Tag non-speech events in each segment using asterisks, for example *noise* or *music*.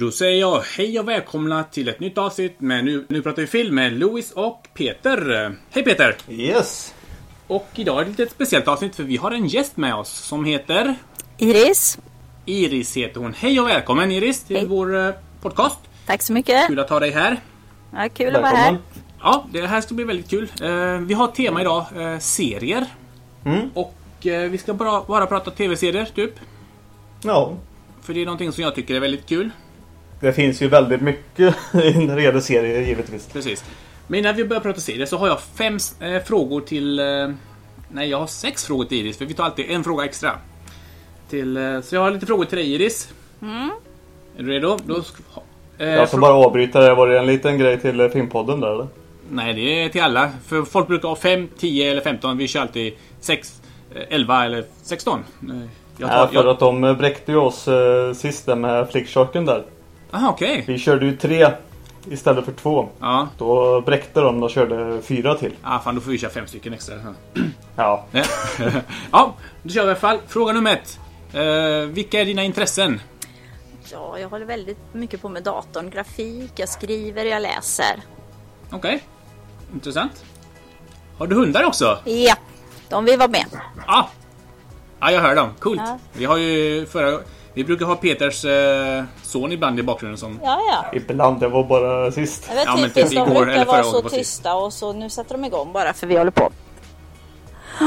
Då säger jag hej och välkomna till ett nytt avsnitt med Nu, nu pratar vi film med Louis och Peter. Hej Peter! Yes. Och idag är det ett litet speciellt avsnitt för vi har en gäst med oss som heter Iris, Iris heter hon. Hej och välkommen Iris till Hej. vår eh, podcast. tack så mycket. Kul att ha dig här. Ja, kul att vara här. Ja, det här ska bli väldigt kul. Eh, vi har ett tema idag, eh, serier. Mm. Och vi ska bara, bara prata tv-serier, typ. Ja. För det är någonting som jag tycker är väldigt kul. Det finns ju väldigt mycket *laughs* när det gäller serier givetvis. Precis. Men innan vi börjar prata serier så har jag fem eh, frågor till... Eh, nej, jag har sex frågor till Iris, för vi tar alltid en fråga extra. Till, eh, så jag har lite frågor till dig Iris. Är du redo? Då, eh, Jag ska bara avbryta det. Var det en liten grej till eh, filmpodden där eller? Nej, det är till alla. För folk brukar ha 5, 10 eller 15. Vi kör alltid 6, 11 eller 16. Eh, Jag Ja, tar, för jag, att de eh, bräckte ju oss eh, sist med flicksharken där. Aha, okej. Vi körde ju tre istället för två. Ja. Då bräckte de och körde fyra till. Ah, fan, då får vi köra fem stycken extra. Ja. Ja, *laughs* *laughs* ja då kör vi i alla fall. Fråga nummer ett. Eh, vilka är dina intressen? Ja, jag håller väldigt mycket på med datorn, grafik, jag skriver, jag läser. Okej. Intressant. Har du hundar också? Ja, de vill vara med. Ah. Ja, jag hör dem. Coolt. Ja. Vi har ju förra... Vi brukar ha Peters eh, son ibland i bakgrunden som... Ja, ja. Ibland, det var bara sist. Det Ja, men typiskt, typ de igår brukar eller vara så tysta och så nu sätter de igång bara för vi håller på.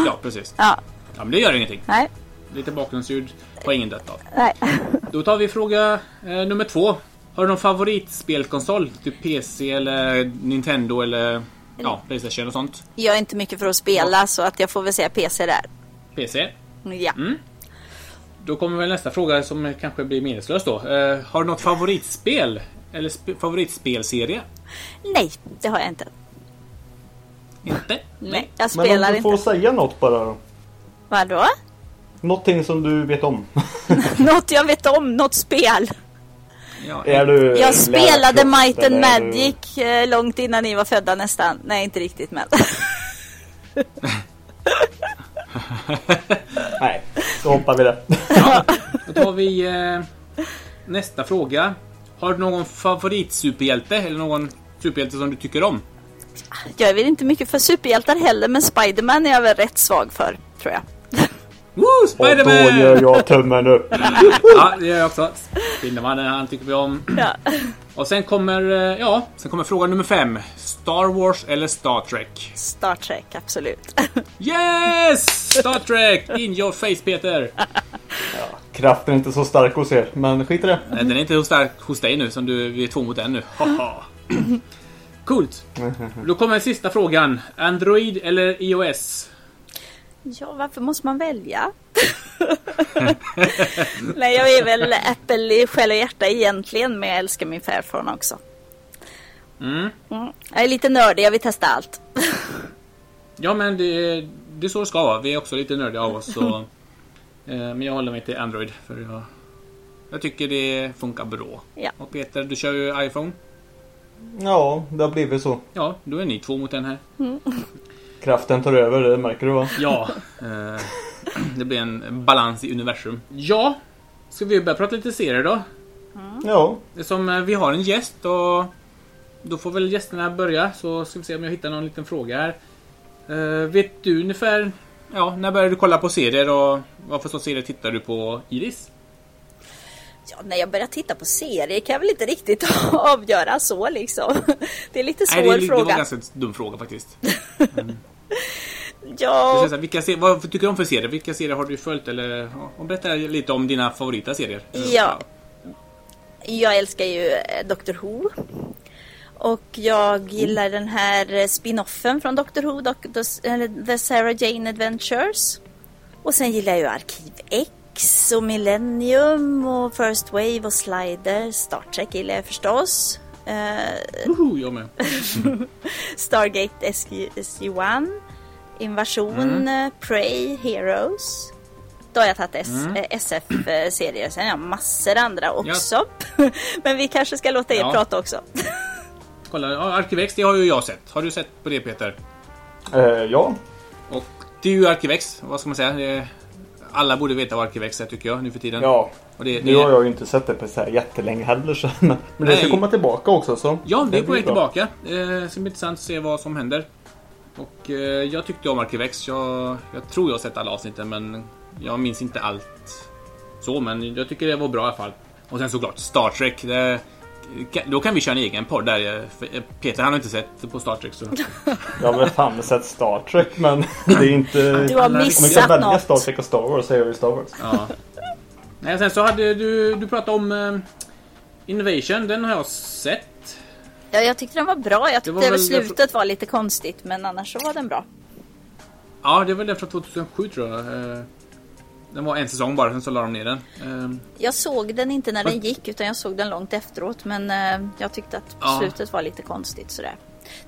Ja, precis. Ja, Ja, men det gör ingenting. nej, Lite bakgrundsljud har ingen dött av. nej. *laughs* Då tar vi fråga eh, nummer två. Har du någon favoritspelkonsol? Typ PC eller Nintendo eller ja, Playstation och sånt? Jag är inte mycket för att spela så att jag får väl säga PC där. PC. Ja. Mm. Då kommer väl nästa fråga som kanske blir meningslös då. Eh, har du något favoritspel? Eller sp- favoritspelserie? Nej, det har jag inte. Inte? Nej, jag Men spelar om du får inte. säga något bara då. Vadå? Någonting som du vet om. *laughs* Något jag vet om, något spel. Ja, är du Jag spelade Might and är du- Magic eh, långt innan ni var födda nästan. Nej, inte riktigt men. *laughs* Nej, då hoppar vi det. Då tar vi eh, nästa fråga. Har du någon favoritsuperhjälte? Eller någon superhjälte som du tycker om? Jag är väl inte mycket för superhjältar heller men Spiderman är jag väl rätt svag för, tror jag. Woo! Och då Spiderman! gör jag tummen upp. *laughs* Ja, det gör jag också. Spindelmannen, han tycker vi om. Ja. Och sen kommer, eh, ja, sen kommer fråga nummer fem. Star Wars eller Star Trek? Star Trek, absolut. *laughs* Yes! Star Trek! In your face Peter! Kraften är inte så stark hos er, men skit i det. Nej, den är inte så stark hos dig nu som du, vi är två mot en nu. Haha. Coolt. Då kommer sista frågan. Android eller iOS? Ja, varför måste man välja? *laughs* Nej, jag är väl Apple i själ och hjärta egentligen men jag älskar min Fairphone också. Mm. Mm. Jag är lite nördig, jag vill testa allt. Ja, men det, det är så det ska vara. Vi är också lite nördiga av oss. Så, *laughs* eh, men jag håller mig till Android. För jag, jag tycker det funkar bra. Ja. Och Peter, du kör ju iPhone. Ja, det har blivit så. Ja, då är ni två mot en här. Kraften tar över, det märker du va? Ja, eh, det blir en balans i universum. Ja, ska vi börja prata lite serier då? Ja, Det är som eh, vi har en gäst och då får väl gästerna börja så ska vi se om jag hittar någon liten fråga här. Eh, vet du ungefär, ja, när började du kolla på serier och vad för sorts serier tittar du på Iris? Ja, när jag börjar titta på serier kan jag väl inte riktigt *laughs* avgöra så liksom. Det är lite svår Nej, det, det var en fråga. ganska dum fråga faktiskt. Det *laughs* *laughs* Ja, här, vilka ser, vad tycker du om för serier? Vilka serier har du följt? Eller, och berätta lite om dina favorita serier. Ja. jag älskar ju eh, Doctor Who. Och jag gillar den här eh, spin-offen från Doctor Who, The Sarah Jane Adventures. Och sen gillar jag ju Arkiv X och Millennium och First Wave och Slider. Star Trek gillar jag förstås. Eh, Woho, jag med. *laughs* Stargate SG, SG-1. Invasion, eh, Prey, Heroes. Då har jag tagit S, eh, SF-serier. Sen har jag massor andra också. *laughs* Men vi kanske ska låta er Ja. prata också. *laughs* Kolla, ja, Arkivex, det har ju jag sett. Har du sett på det Peter? eh, ja. Och det är ju Arkivex, vad ska man säga? Alla borde veta vad Arkivex är tycker jag nu för tiden. Ja, Och det, det, nu har jag ju inte sett det på så här jättelänge heller. Så. Men men det ska Nej. komma tillbaka också. Så Ja, det är på väg tillbaka. Eh, det ska bli intressant att se vad som händer. Och eh, jag tyckte om Arkivex. Jag, jag tror jag har sett alla avsnitten men jag minns inte allt så. Men jag tycker det var bra i alla fall. Och sen såklart Star Trek. Det, då kan vi köra en egen podd där. eh, eh, Peter han har inte sett på Star Trek så... *laughs* Jag har väl fan sett Star Trek men *laughs* det är inte... Du har Om jag missat kan välja något. Star Trek och Star Wars så jag ju Star Wars. Ja. Nej, sen så hade du, du pratade om eh, Invasion. Den har jag sett. Ja, jag tyckte den var bra. Jag tyckte var väl väl- slutet var lite konstigt, men annars så var den bra. Ja, det var den från 2007 tror jag. Den var en säsong bara, sen så la de ner den. Eh, Jag såg den inte när den gick, utan jag såg den långt efteråt. Men eh, jag tyckte att Ja. slutet var lite konstigt sådär.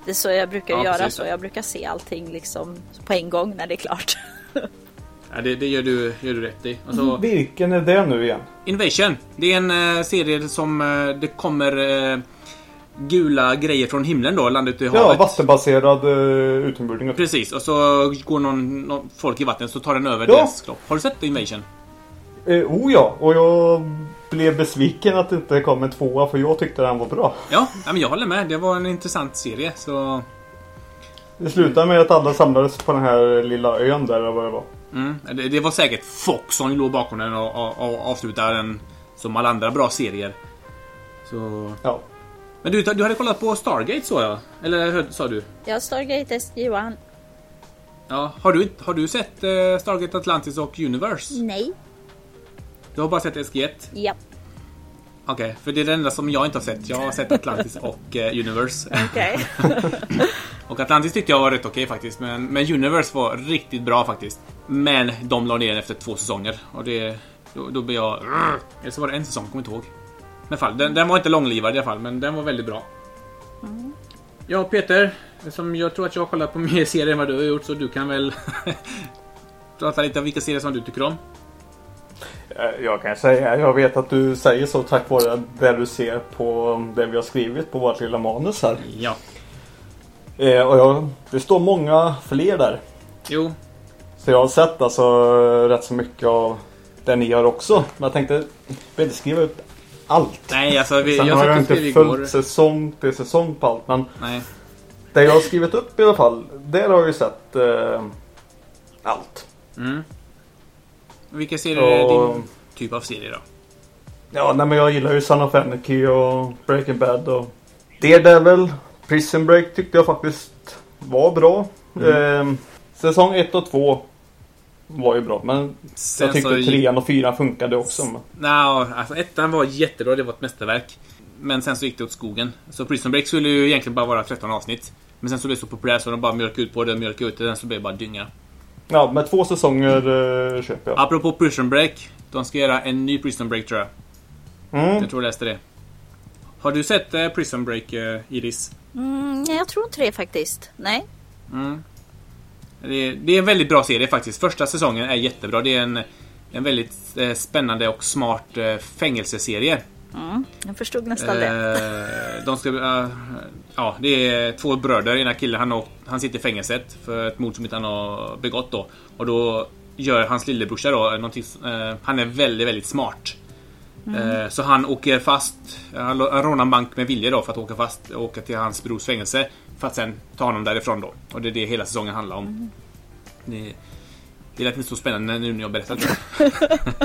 Det är så jag brukar Ja, göra precis. så. Jag brukar se allting liksom på en gång när det är klart. *laughs* Ja, det, det gör, du, gör du rätt i. Och så, Vilken är det nu igen? Invasion. Det är en eh, serie som eh, det kommer eh, gula grejer från himlen då, landet ute i Ja, havet. vattenbaserad uh, utomjordingar. Precis, och så går någon, någon folk i vattnet så tar den över Ja. deras kropp. Har du sett Invasion? Eh, oh ja, och jag blev besviken att det inte kom en tvåa för jag tyckte den var bra. Ja, ja men jag håller med. Det var en intressant serie. Så, Det slutade med att alla samlades på den här lilla ön där eller vad det var. mm, det, det var säkert Fox som låg bakom den och, och, och avslutade den som alla andra bra serier. Så... Ja. Men du, du hade kollat på Stargate så jag? Eller sa du? Ja, Stargate SG-1. Ja, har du, har du sett eh, Stargate Atlantis och Universe? Nej. Du har bara sett SG1? Ja. Okej, för det är det enda som jag inte har sett. Jag har sett Atlantis *laughs* och eh, Universe. Okej. *laughs* Och Atlantis tyckte jag var rätt okej faktiskt. Men, men Universe var riktigt bra faktiskt. Men de la ner efter två säsonger. Och det... Då, då blev jag... Eller så var det en säsong, kommer inte ihåg. Men fall, den, den var inte långlivad i alla fall, men den var väldigt bra. Ja, Peter. Som jag tror att jag har kollat på mer serier än vad du har gjort, så du kan väl *laughs* prata lite om vilka serier som du tycker om. Eh, Jag kan säga, jag vet att du säger så tack vare det du ser på det vi har skrivit på vårt lilla manus här. Ja. Eh, och jag, det står många fler där. Jo, Så jag har sett alltså rätt så mycket av det ni gör också. Men jag tänkte, jag vill inte skriva ut allt. nej alltså vi, Sen jag har jag inte följt igår. säsong till säsong på allt. Men Nej. det jag har skrivit upp i alla fall, där har jag ju sett eh, allt. Mm. Vilka serier är din typ av serie då? Ja, nej, men jag gillar ju Son of Anarchy och Breaking Bad och Daredevil. Prison Break tyckte jag faktiskt var bra. Mm. Eh, säsong 1 och 2 var ju bra. Men Sen jag tyckte så- trean och fyran funkade också. Men, Nja, alltså ettan var jättebra, det var ett mästerverk. Men sen så gick det åt skogen. Så Prison Break skulle ju egentligen bara vara 13 avsnitt. Men sen så blev det så populärt så de bara mjölkade ut på det, mjölkade ut det, sen så blev det bara dynga. ja, med två säsonger eh, köper jag. Apropå Prison Break, de ska göra en ny Prison Break tror jag. Mm. Jag tror jag läste det. Har du sett eh, Prison Break, eh, Iris? Mm, nej, jag tror inte det faktiskt. Nej. Mm. Det, är, det är en väldigt bra serie faktiskt. Första säsongen är jättebra. Det är en, en väldigt eh, spännande och smart eh, fängelseserie. Mm, jag förstod nästan det. Eh, de ska, eh, ja, det är två bröder. Ena killen han, han sitter i fängelset för ett mord som inte han har begått då. Och då gör hans lillebrorsa då någonting, eh, Han är väldigt, väldigt smart. Eh, så han åker fast. Han rånar en bank med vilja då för att åka fast och åka till hans brors fängelse. För att sen ta honom därifrån då. Och det är det hela säsongen handlar om. Det, det lät inte så spännande nu när jag berättade det.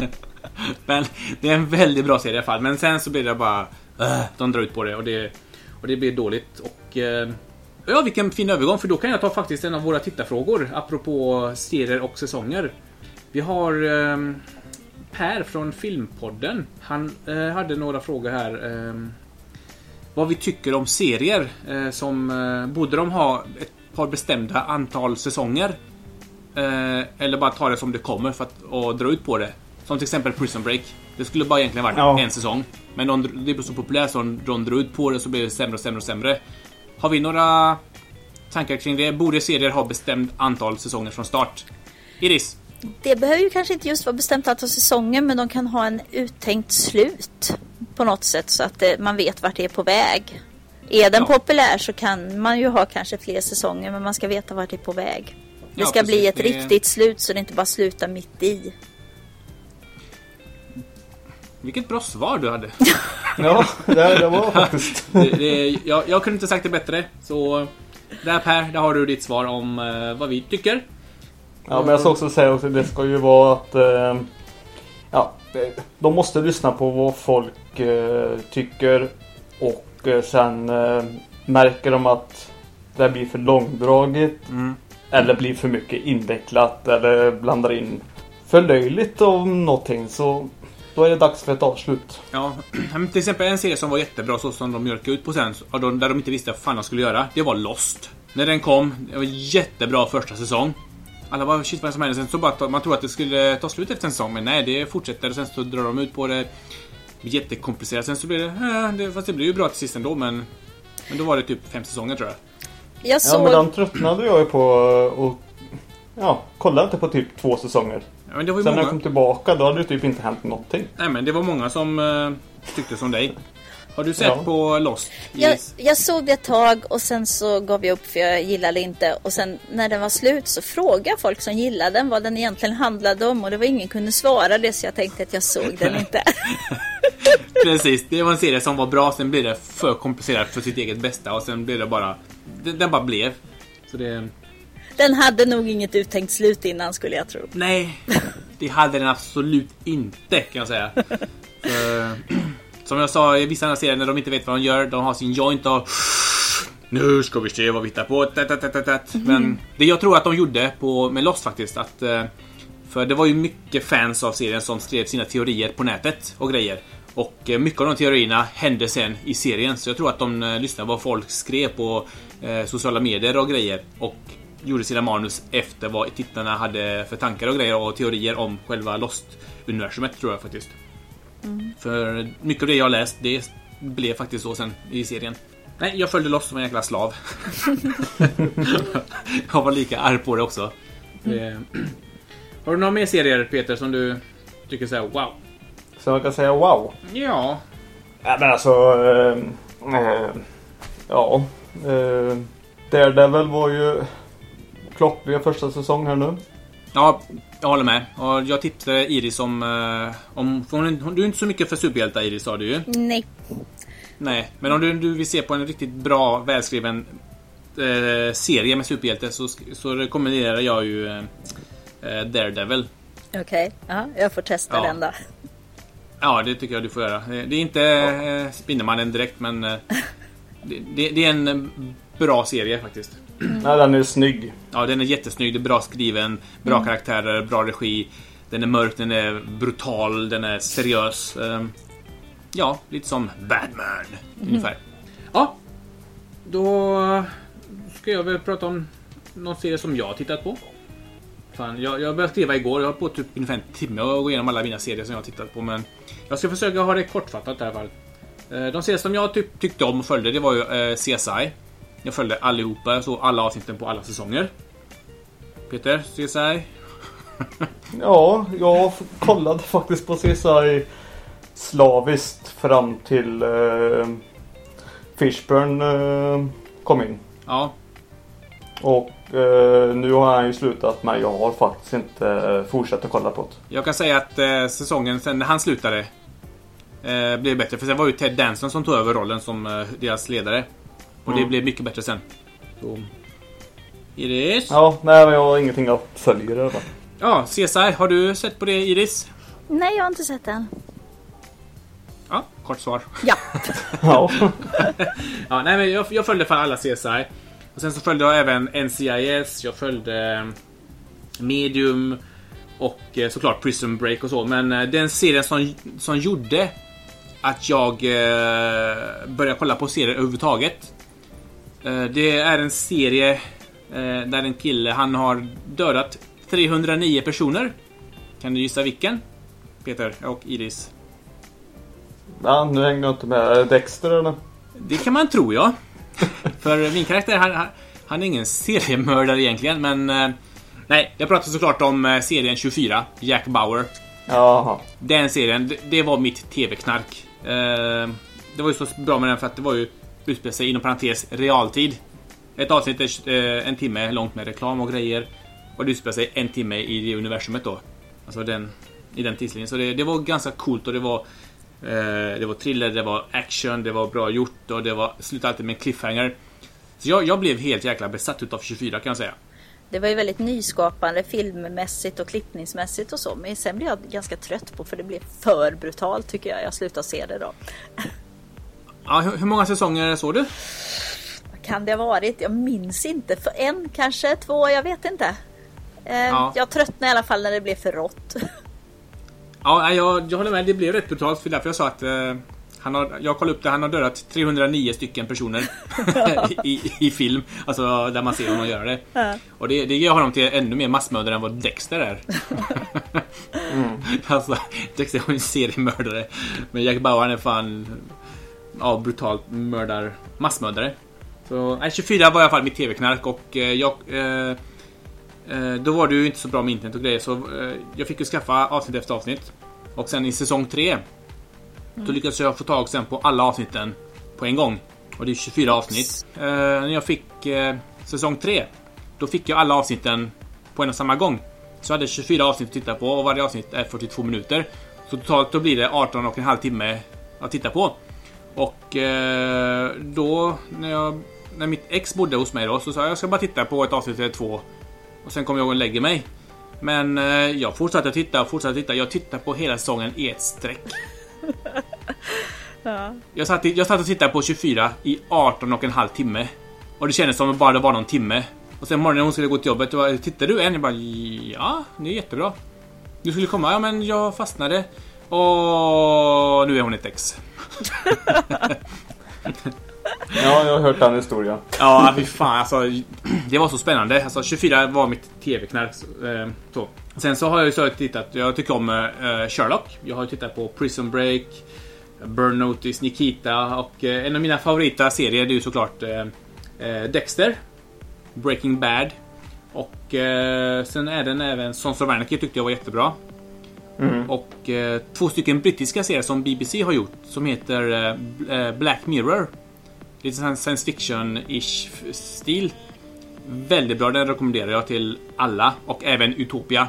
*laughs* Men det är en väldigt bra serie i alla fall. Men sen så blir det bara... äh, de drar ut på det och det, och det blir dåligt. Och... eh, Ja, vilken fin övergång. För då kan jag ta faktiskt en av våra tittarfrågor. Apropå serier och säsonger. Vi har eh, Per från Filmpodden. Han eh, hade några frågor här. Vad vi tycker om serier. Eh, som eh, borde de ha ett par bestämda antal säsonger. Eh, eller bara ta det som det kommer för att och dra ut på det. Som till exempel Prison Break. Det skulle bara egentligen varit Ja. en säsong. Men de, det blev så populärt så de, de drar ut på det så blir det sämre och sämre och sämre. Har vi några tankar kring det? Borde serier ha bestämt antal säsonger från start? Iris? Det behöver ju kanske inte just vara bestämt antal säsonger men de kan ha en uttänkt slut på något sätt så att det, man vet vart det är på väg. Är den Ja. populär så kan man ju ha kanske fler säsonger men man ska veta vart det är på väg. Det Ja, ska bli precis. ett Det- riktigt slut så det inte bara slutar mitt i. Vilket bra svar du hade. *laughs* Ja, det, det var faktiskt. *laughs* Det, det, jag, jag kunde inte sagt det bättre. Så där Per, där har du ditt svar om eh, vad vi tycker. Ja, men jag ska också säga att det ska ju vara att eh, ja, de måste lyssna på vad folk eh, tycker och eh, sen eh, märker de att det blir för långdraget Mm. eller blir för mycket invecklat eller blandar in för löjligt om någonting så då är det dags för ett avslut. Ja, men *clears throat* till exempel en serie som var jättebra så som de mjölkade ut på sen, där de inte visste vad fan de skulle göra. Det var Lost. När den kom, det var jättebra första säsong. Alla bara shit vad är det som händer? Sen så bara, man tror att det skulle ta slut efter en säsong, men nej det fortsätter och sen så drar de ut på det. Jättekomplicerat. Sen så blir det, eh, det fast det blir ju bra till sist ändå men men då var det typ fem säsonger tror jag. Jag Ja såg... men den tröttnade jag ju på och ja, kollade inte på typ två säsonger. Ja, men det var ju Sen när jag många. kom tillbaka då hade det typ inte hänt någonting. Nej men det var många som uh, tyckte som dig. Har du sett Ja. på Lost? Jag, jag såg det ett tag och sen så gav jag upp för jag gillade inte. Och sen när den var slut så frågade folk som gillade den vad den egentligen handlade om. Och det var ingen kunde svara det så jag tänkte att jag såg den inte. *laughs* Precis, det var en serie som var bra, sen blev det för komplicerat för sitt eget bästa och sen blev det bara... Den, den bara blev. Så det... Den hade nog inget uttänkt slut innan skulle jag tro. Nej, det hade den absolut inte kan jag säga. *laughs* För, som jag sa i vissa andra serier när de inte vet vad de gör, de har sin joint och... Nu ska vi se vad vi hittar på. Tat. Men det jag tror att de gjorde på, med Lost faktiskt, att... eh, För det var ju mycket fans av serien som skrev sina teorier på nätet och grejer. Och eh, mycket av de teorierna hände sen i serien. Så jag tror att de eh, lyssnade vad folk skrev på sociala medier och grejer. Och gjorde sina manus efter vad tittarna hade för tankar och grejer och teorier om själva Lost-universumet tror jag faktiskt. För mycket av det jag läst, det blev faktiskt så sen i serien. Nej, jag följde Lost som en jäkla slav. *laughs* jag var lika arg på det också. Eh, *clears throat* Har du några mer serier Peter som du tycker såhär wow? Så jag kan säga wow. Ja, Ja men alltså... Eh, eh, ja. Eh, Daredevil var ju klockren första säsong här nu. Ja, jag håller med. Och jag tipsade Iris om... eh, om hon, du är inte så mycket för superhjältar Iris sa du ju. Nej. Nej, men om du, du vill se på en riktigt bra, välskriven eh, serie med superhjälte så, så rekommenderar jag ju eh, eh, Daredevil. Okej, ja, jag får testa Ja. den då. Ja, det tycker jag du får göra. Det är inte eh, Spindelmannen direkt, men *laughs* det, det, är en bra serie faktiskt. Nej, den är snygg. Ja, den är jättesnygg, det är bra skriven, bra karaktärer, bra regi. Den är mörk, den är brutal, den är seriös. Ehm, Ja, lite som Batman ungefär. Ja, då ska jag väl prata om någon serie som jag har tittat på. Fan, jag, jag började skriva igår, jag har på typ ungefär en timme och gå igenom alla mina serier som jag har tittat på men jag ska försöka ha det kortfattat i alla fall. Eh, De serier som jag typ, tyckte om och följde det var ju eh, CSI. Jag följde allihopa, jag såg alla avsnitten på alla säsonger. Peter, CSI? *laughs* Ja, jag kollade faktiskt på CSI slaviskt fram till eh, Fishburn eh, kom in. Ja, Och eh, nu har han ju slutat men jag har faktiskt inte eh, fortsatt att kolla på det. jag kan säga att eh, säsongen sen han slutade eh, blev bättre. För sen var ju Ted Danson som tog över rollen som eh, deras ledare. Och det Mm. blev mycket bättre sen. Så. Iris? Ja, nej men jag har ingenting att följa det. då. Ja, CSI. Har du sett på det Iris? Nej, jag har inte sett den. Ja, kort svar. Ja. *laughs* Ja. Ja, nej, men jag, jag följde för alla CSI. Och sen så följde jag även NCIS, jag följde eh, Medium och eh, såklart Prison Break och så. Men eh, den serien som, som gjorde att jag började kolla på serier överhuvudtaget. Eh, det är en serie eh, där en kille, han har dödat 309 personer. Kan du gissa vilken? Peter och Iris. ja, nu hängde jag inte med. Dexter eller? Det kan man tro ja. *laughs* För min karaktär, han, han, är ingen seriemördare egentligen, men... eh, nej, jag pratar såklart om serien 24, Jack Bauer. Jaha. Den serien, det, det var mitt TV-knark. Det var ju så bra med den för att det var ju utspelar sig inom parentes realtid. Ett avsnitt är eh, en timme långt med reklam och grejer. Och det utspelar sig en timme i det universumet då. Alltså den, i den tidslinjen. Så det, det var ganska coolt och det var Eh, det var thriller, det var action, det var bra gjort och det var slutade alltid med en cliffhanger. Så jag, jag blev helt jäkla besatt utav 24 kan jag säga. Det var ju väldigt nyskapande filmmässigt och klippningsmässigt och så. Men sen blev jag ganska trött på för det blev för brutalt tycker jag. Jag slutade se det då. Ja, hur, många säsonger såg du? Vad kan det ha varit? Jag minns inte. För en kanske, två, jag vet inte. Eh, Ja. Jag tröttnade i alla fall när det blev för rått. *laughs* Ja, jag, jag håller med. Det blev rätt brutalt. För därför jag sa att eh, han har, jag kollade upp det. Han har dödat 309 stycken personer *laughs* i, i film. Alltså där man ser honom göra det. Ja. Och det, det gör honom till ännu mer massmördare än vad Dexter är. *laughs* Alltså, Dexter ju en seriemördare. Men Jack Bauer han är fan... Ja, brutalt mördar... Massmördare. Så, nej, 24 var i alla fall mitt TV-knark och eh, jag... Eh, eh, då var det ju inte så bra med internet och grejer så eh, jag fick ju skaffa avsnitt efter avsnitt. Och sen i säsong 3 Då lyckades jag få tag sen på alla avsnitten på en gång. Och det är 24 avsnitt. Eh, när jag fick eh, säsong 3 Då fick jag alla avsnitten på en och samma gång. Så jag hade 24 avsnitt att titta på och varje avsnitt är 42 minuter. Så totalt då blir det 18 och en halv timme att titta på. Och eh, då när, jag, när mitt ex bodde hos mig då så sa jag jag ska bara titta på ett avsnitt eller två. Och sen kommer jag och lägger mig. Men eh, jag fortsatte titta och fortsatte titta. Jag tittade på hela säsongen i ett streck. *laughs* Ja. Jag satt, jag satt och tittade på 24 i 18 och en halv timme. Och det kändes som att bara det var någon timme. Och sen morgonen när hon skulle gå till jobbet, då tittade du än? Jag bara ja, det är jättebra. Du skulle komma, ja men jag fastnade. Och nu är hon ett ex. Ja, jag har hört den historien. Ja, fy fan alltså. Det var så spännande. Alltså 24 var mitt TV-knark. eh, Så. Sen så har jag ju så tittat, jag tycker om eh, Sherlock. Jag har ju tittat på Prison Break, Burn Notice, Nikita och eh, en av mina favorita serier är ju såklart Dexter. Breaking Bad. Och sen är den även Sons of Anarchy tyckte jag var jättebra. Mm. Och eh, två stycken brittiska serier som BBC har gjort som heter eh, eh, Black Mirror. Lite science fiction-ish stil. Väldigt bra, den rekommenderar jag till alla och även Utopia.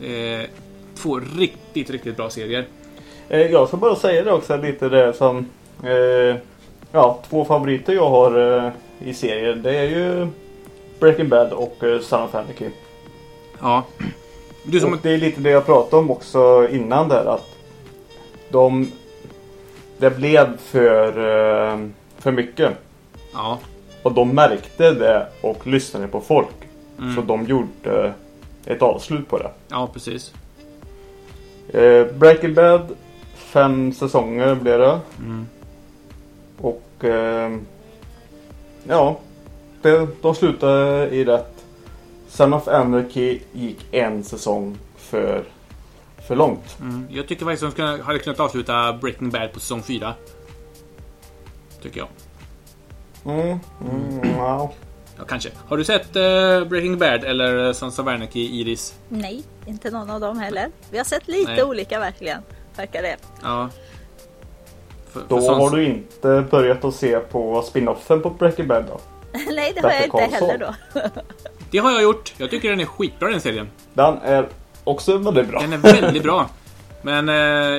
Eh, två riktigt, riktigt bra serier. Eh, Jag ska bara säga det också lite det som eh, Ja, två favoriter jag har i serier. Det är ju Breaking Bad och Son of Anarchy. Ja. Du som... Det är lite det jag pratade om också innan där att de Det blev för eh, för mycket. Ja. Och de märkte det och lyssnade på folk. Mm. Så de gjorde ett avslut på det. Ja, precis. Eh, Breaking Bad Fem säsonger blev det. Mm. Och eh, Ja det, De slutade i rätt. Son of Anarchy gick en säsong för För långt. Mm. Jag tycker faktiskt att de hade kunnat avsluta Breaking Bad på säsong 4. Tycker jag. Mm, mm, ja. Ja, kanske. Har du sett eh, Breaking Bad eller eh, Sons of Anarchy, Iris? Nej, inte någon av dem heller. Vi har sett lite Nej. olika verkligen. Verkar det. Ja. För, Då för har du inte börjat att se på spinoffen på Breaking Bad då? *laughs* Nej, det har jag Better inte Call heller då. *laughs* Det har jag gjort. Jag tycker den är skitbra den serien. Den är också väldigt bra. Den är väldigt bra. Men eh,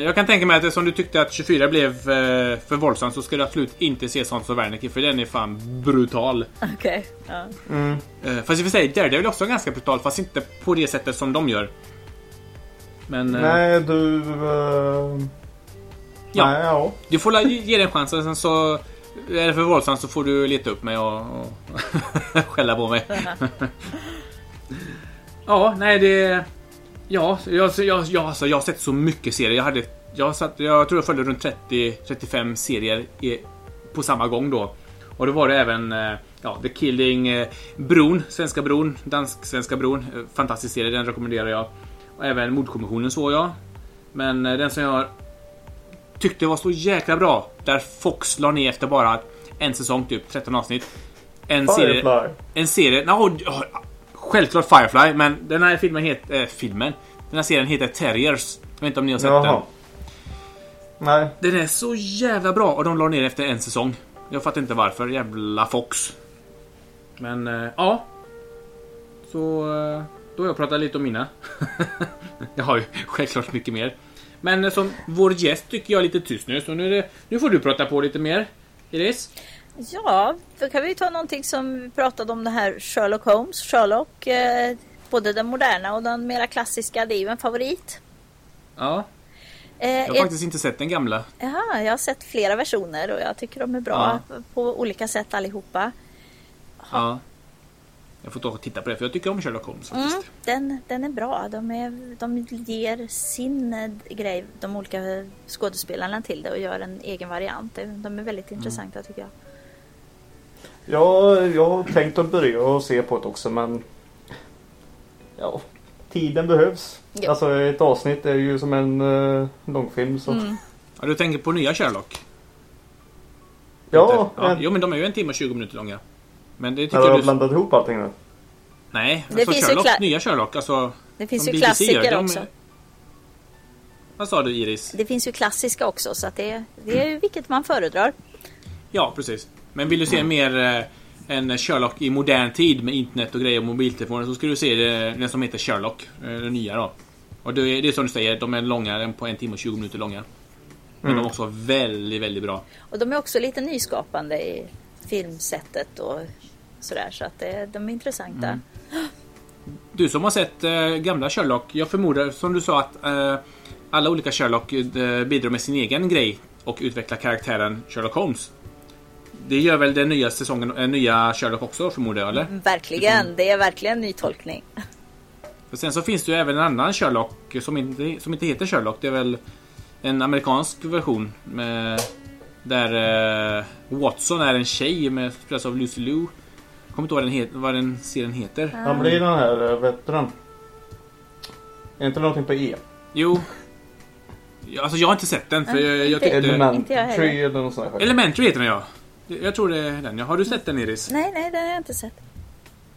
jag kan tänka mig att eftersom du tyckte att 24 blev eh, för våldsam så ska du absolut inte se Sons of Anarchy för den är fan brutal. Okej. Ja. Mm. Eh, fast i och för sig, Daredevil är också ganska brutal fast inte på det sättet som de gör. Men eh, Nej du... eh, Ja. Nej, ja. du får ge den chansen sen så är det för våldsamt så får du leta upp mig och, och *laughs* skälla på mig. *laughs* ja, nej det... Ja, jag, jag, jag, alltså, jag har sett så mycket serier. Jag, hade, jag, satt, jag tror jag följde runt 30-35 serier i, på samma gång då. Och då var det även eh, ja, The Killing, eh, Bron, Svenska Bron, Dansk-Svenska Bron. Eh, Fantastisk serie, den rekommenderar jag. Och även Mordkommissionen såg jag. Men den som jag tyckte var så jäkla bra, där Fox la ner efter bara en säsong, typ 13 avsnitt. En serie... Firefly. En serie... No, självklart Firefly, men den här filmen heter... Äh, filmen? Den här serien heter Terriers. Jag vet inte om ni har sett Jaha. den. Nej. Den är så jävla bra och de la ner efter en säsong. Jag fattar inte varför. Jävla Fox. Men, eh, ja. Så... eh, då har jag pratat lite om mina. *laughs* jag har ju självklart mycket mer. Men som vår gäst tycker jag är lite tyst nu, så nu, det, nu får du prata på lite mer. Iris? Ja, då kan vi ta någonting som vi pratade om det här Sherlock Holmes. Sherlock, eh, både den moderna och den mera klassiska, det är ju en favorit. Ja, Eh, jag har ett- faktiskt inte sett den gamla. Jaha, jag har sett flera versioner och jag tycker de är bra på olika sätt allihopa. Ja. Jag får ta och titta på det, för jag tycker om Sherlock Holmes Mm, faktiskt. den, den är bra. De, är, de ger sin eh, grej, de olika skådespelarna till det och gör en egen variant. De- är väldigt Mm. intressanta tycker jag. Ja, jag har tänkt att börja och se på det också men Ja, tiden behövs. Ja. Alltså ett avsnitt är ju som en uh, långfilm så. Mm. Ja, du tänker på nya Sherlock? Ja, ja. Jo, men de är ju en timme och 20 minuter långa. Men det tycker du har du... blandat ihop allting nu. Nej, Det alltså finns ju Sherlock, kla- nya Sherlock, alltså... Det finns som ju BBC gör, klassiker de- också. Vad sa du Iris? Det finns ju klassiska också så att det, det är ju vilket man föredrar. Ja, precis. Men vill du se mer eh, en Sherlock i modern tid med internet och grejer och mobiltelefoner så ska du se det, den som heter Sherlock. eh, Den nya då. Och det är, det är som du säger, de är långa, på en timme och 20 minuter långa. Men Mm. de är också väldigt, väldigt bra. Och de är också lite nyskapande i filmsättet och sådär så att det, de är intressanta. Mm. Du som har sett eh, gamla Sherlock, jag förmodar som du sa att eh, alla olika Sherlock eh, bidrar med sin egen grej och utvecklar karaktären Sherlock Holmes. Det gör väl den nya säsongen, eh, nya Sherlock också förmodar jag, eller? Verkligen, det är verkligen en ny tolkning. För sen så finns det ju även en annan Sherlock som inte, som inte heter Sherlock. Det är väl en amerikansk version. Med, där eh, Watson är en tjej med spelas av Lucy Liu. Kommer inte ihåg vad den, het, vad den serien heter. Han blir den här, eh, heter den? Är inte någonting på E? Jo. Ja, Alltså jag har inte sett den för jag, jag tyckte... Jag heller. 3 eller något sånt. Elementary heter den ja. Jag tror det är den. Har du sett den Iris? Nej, nej, det har jag inte sett.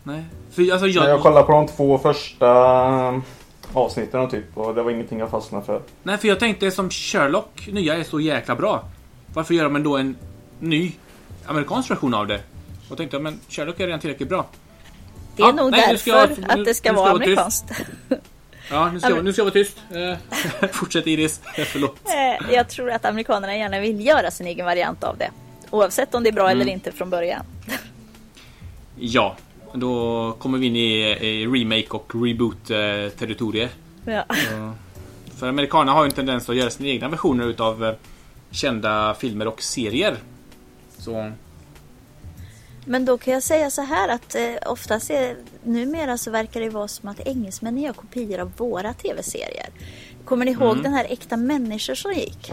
Nej. För alltså jag... Jag kollade på de två första eh, avsnitten typ och det var ingenting jag fastnade för. Nej, för jag tänkte som Sherlock nya är så jäkla bra. Varför gör de då en ny amerikansk version av det? Och tänkte jag, men Sherlock är redan tillräckligt bra. Det är Ja, nog nej, därför jag- nu- att det ska vara amerikanskt. *laughs* Ja, nu ska, Ja, jag, nu ska jag vara tyst. Eh, *laughs* Fortsätt Iris. *laughs* Förlåt. Eh, Jag tror att amerikanerna gärna vill göra sin egen variant av det. Oavsett om det är bra Mm. eller inte från början. Ja, då kommer vi in i, i remake och reboot eh. Ja. För amerikanerna har ju en tendens att göra sina egna versioner utav eh, kända filmer och serier. Så Men då kan jag säga så här att eh, oftast är, numera så verkar det vara som att engelsmännen gör kopior av våra tv-serier. Kommer ni ihåg den här Äkta människor som gick?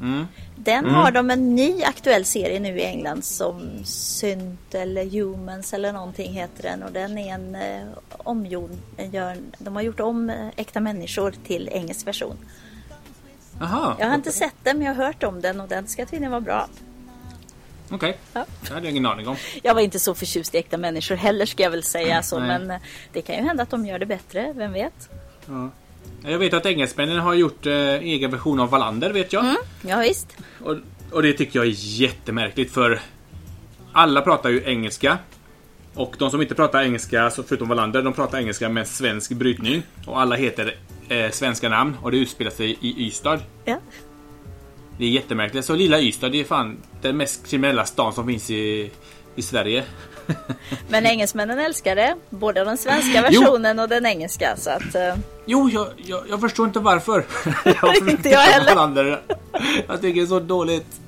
Mm. Den har de en ny aktuell serie nu i England som Synt eller Humans eller någonting heter den och den är en eh, omgjord, de har gjort om eh, Äkta människor till engelsk version. Aha, Jag har inte sett den men jag har hört om den och den ska tydligen vara bra. okej. Ja. Det hade jag ingen aning om. Jag var inte så förtjust i äkta människor heller ska jag väl säga så men eh, det kan ju hända att de gör det bättre, vem vet? Ja. Jag vet att engelsmännen har gjort eh, egen version av Wallander, vet jag. Mm, ja, visst. Och, och det tycker jag är jättemärkligt för alla pratar ju engelska. Och de som inte pratar engelska, så förutom Wallander, de pratar engelska med svensk brytning. Och alla heter eh, svenska namn och det utspelar sig i Ystad. Ja. Det är jättemärkligt. Så lilla Ystad, det är fan den mest kriminella stan som finns i, i Sverige. *laughs* Men engelsmännen älskar det, både den svenska versionen och den engelska så att eh, Jo, jag, jag, jag förstår inte varför. *laughs* jag Inte jag heller. Jag tycker det är så dåligt.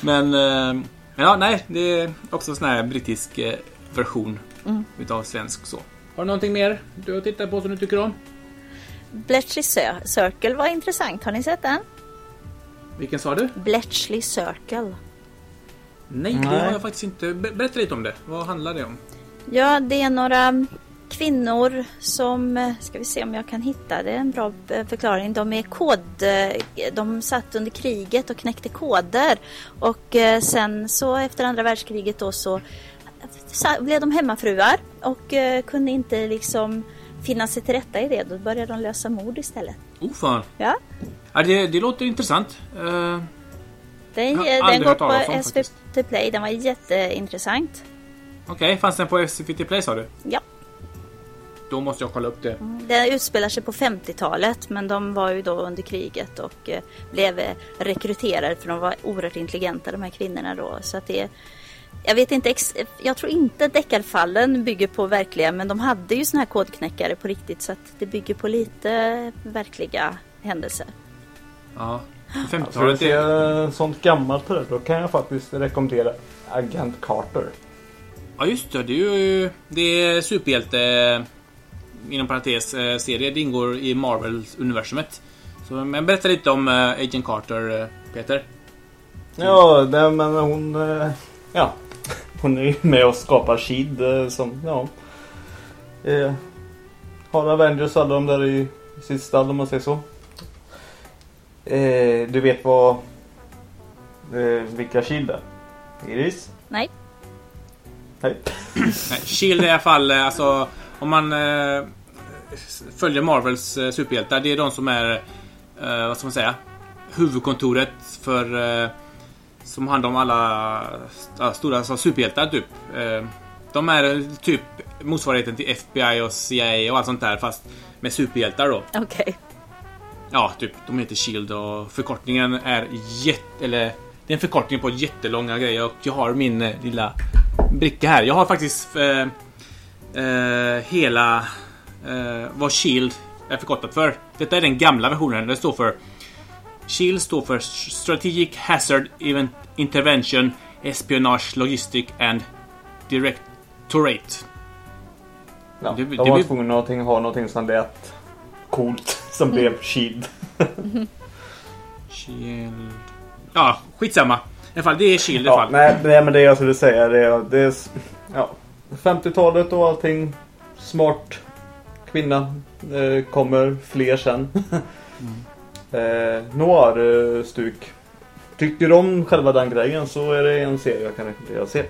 Men, eh, ja, nej, det är också en sån här brittisk eh, version Mm. utav svensk så. Har du någonting mer du har tittat på som du tycker om? Bletchley Cir- Circle var intressant, har ni sett den? Vilken sa du? Bletchley Circle. Nej, det har jag faktiskt inte. Be- Berätta lite om det. Vad handlar det om? Ja, det är några kvinnor som, ska vi se om jag kan hitta det, en bra eh, förklaring. De är kod, eh, de satt under kriget och knäckte koder och eh, sen så efter andra världskriget då så blev de hemmafruar och kunde inte liksom finna sig till rätta i det. Då började de lösa mord istället. Oh fan. Ja, Ja, det, det låter intressant. Eh, den, har den går på SVT Play. Den var jätteintressant. Okej, fanns den på SVT Play sa du? Ja, Då måste jag kolla upp det. Det utspelar sig på 50-talet men de var ju då under kriget och eh, blev eh, rekryterade för de var oerhört intelligenta de här kvinnorna då. Så att det jag vet inte, ex- jag tror inte deckarfallen bygger på verkliga men de hade ju såna här kodknäckare på riktigt så att det bygger på lite verkliga händelser. Ja. För att 50-talet se är... eh, sånt gammalt det då kan jag faktiskt rekommendera Agent Carter. Ja just det, det är ju... Det är superhjälte... Inom parentes eh, serie. Det ingår i Marvel-universumet. Så men berätta lite om eh, Agent Carter, eh, Peter. Ja, det, men hon... Ja. Hon är ju med och skapar Shield eh, som, ja. Eh, har Avengers alla de där i sitt stall om man säger så. Eh, du vet vad... Eh, vilka Shield är? Iris? Nej, Nej. Nej, Shield är i alla fall, eh, alltså... Om man eh, följer Marvels eh, superhjältar. Det är de som är... Eh, vad ska man säga? Huvudkontoret för... Som handlar om alla stora alltså, superhjältar typ. Eh, de är eh, typ motsvarigheten till FBI och CIA och allt sånt där fast med superhjältar då. okej. Ja, typ. De heter Shield och förkortningen är jätte... Eller... Det är en förkortning på jättelånga grejer och jag har min eh, lilla bricka här. Jag har faktiskt eh, eh, hela eh, vad Shield är förkortat för. Detta är den gamla versionen. Det står för Shield står för Strategic Hazard Event Intervention Espionage Logistic and Directorate. Ja, Det- de det var blir- tvungna att ha någonting som lät coolt. Som blev Shield. Shield... Ja, skitsamma. I alla fall, det är Shield i alla Ja, fall. nej, nej men det jag skulle säga det är, det är ja, 50-talet och allting. Smart kvinna. Eh, kommer fler sen. *laughs* eh, Noir-stuk. Tycker du om själva den grejen så är det en serie jag kan rekommendera att se.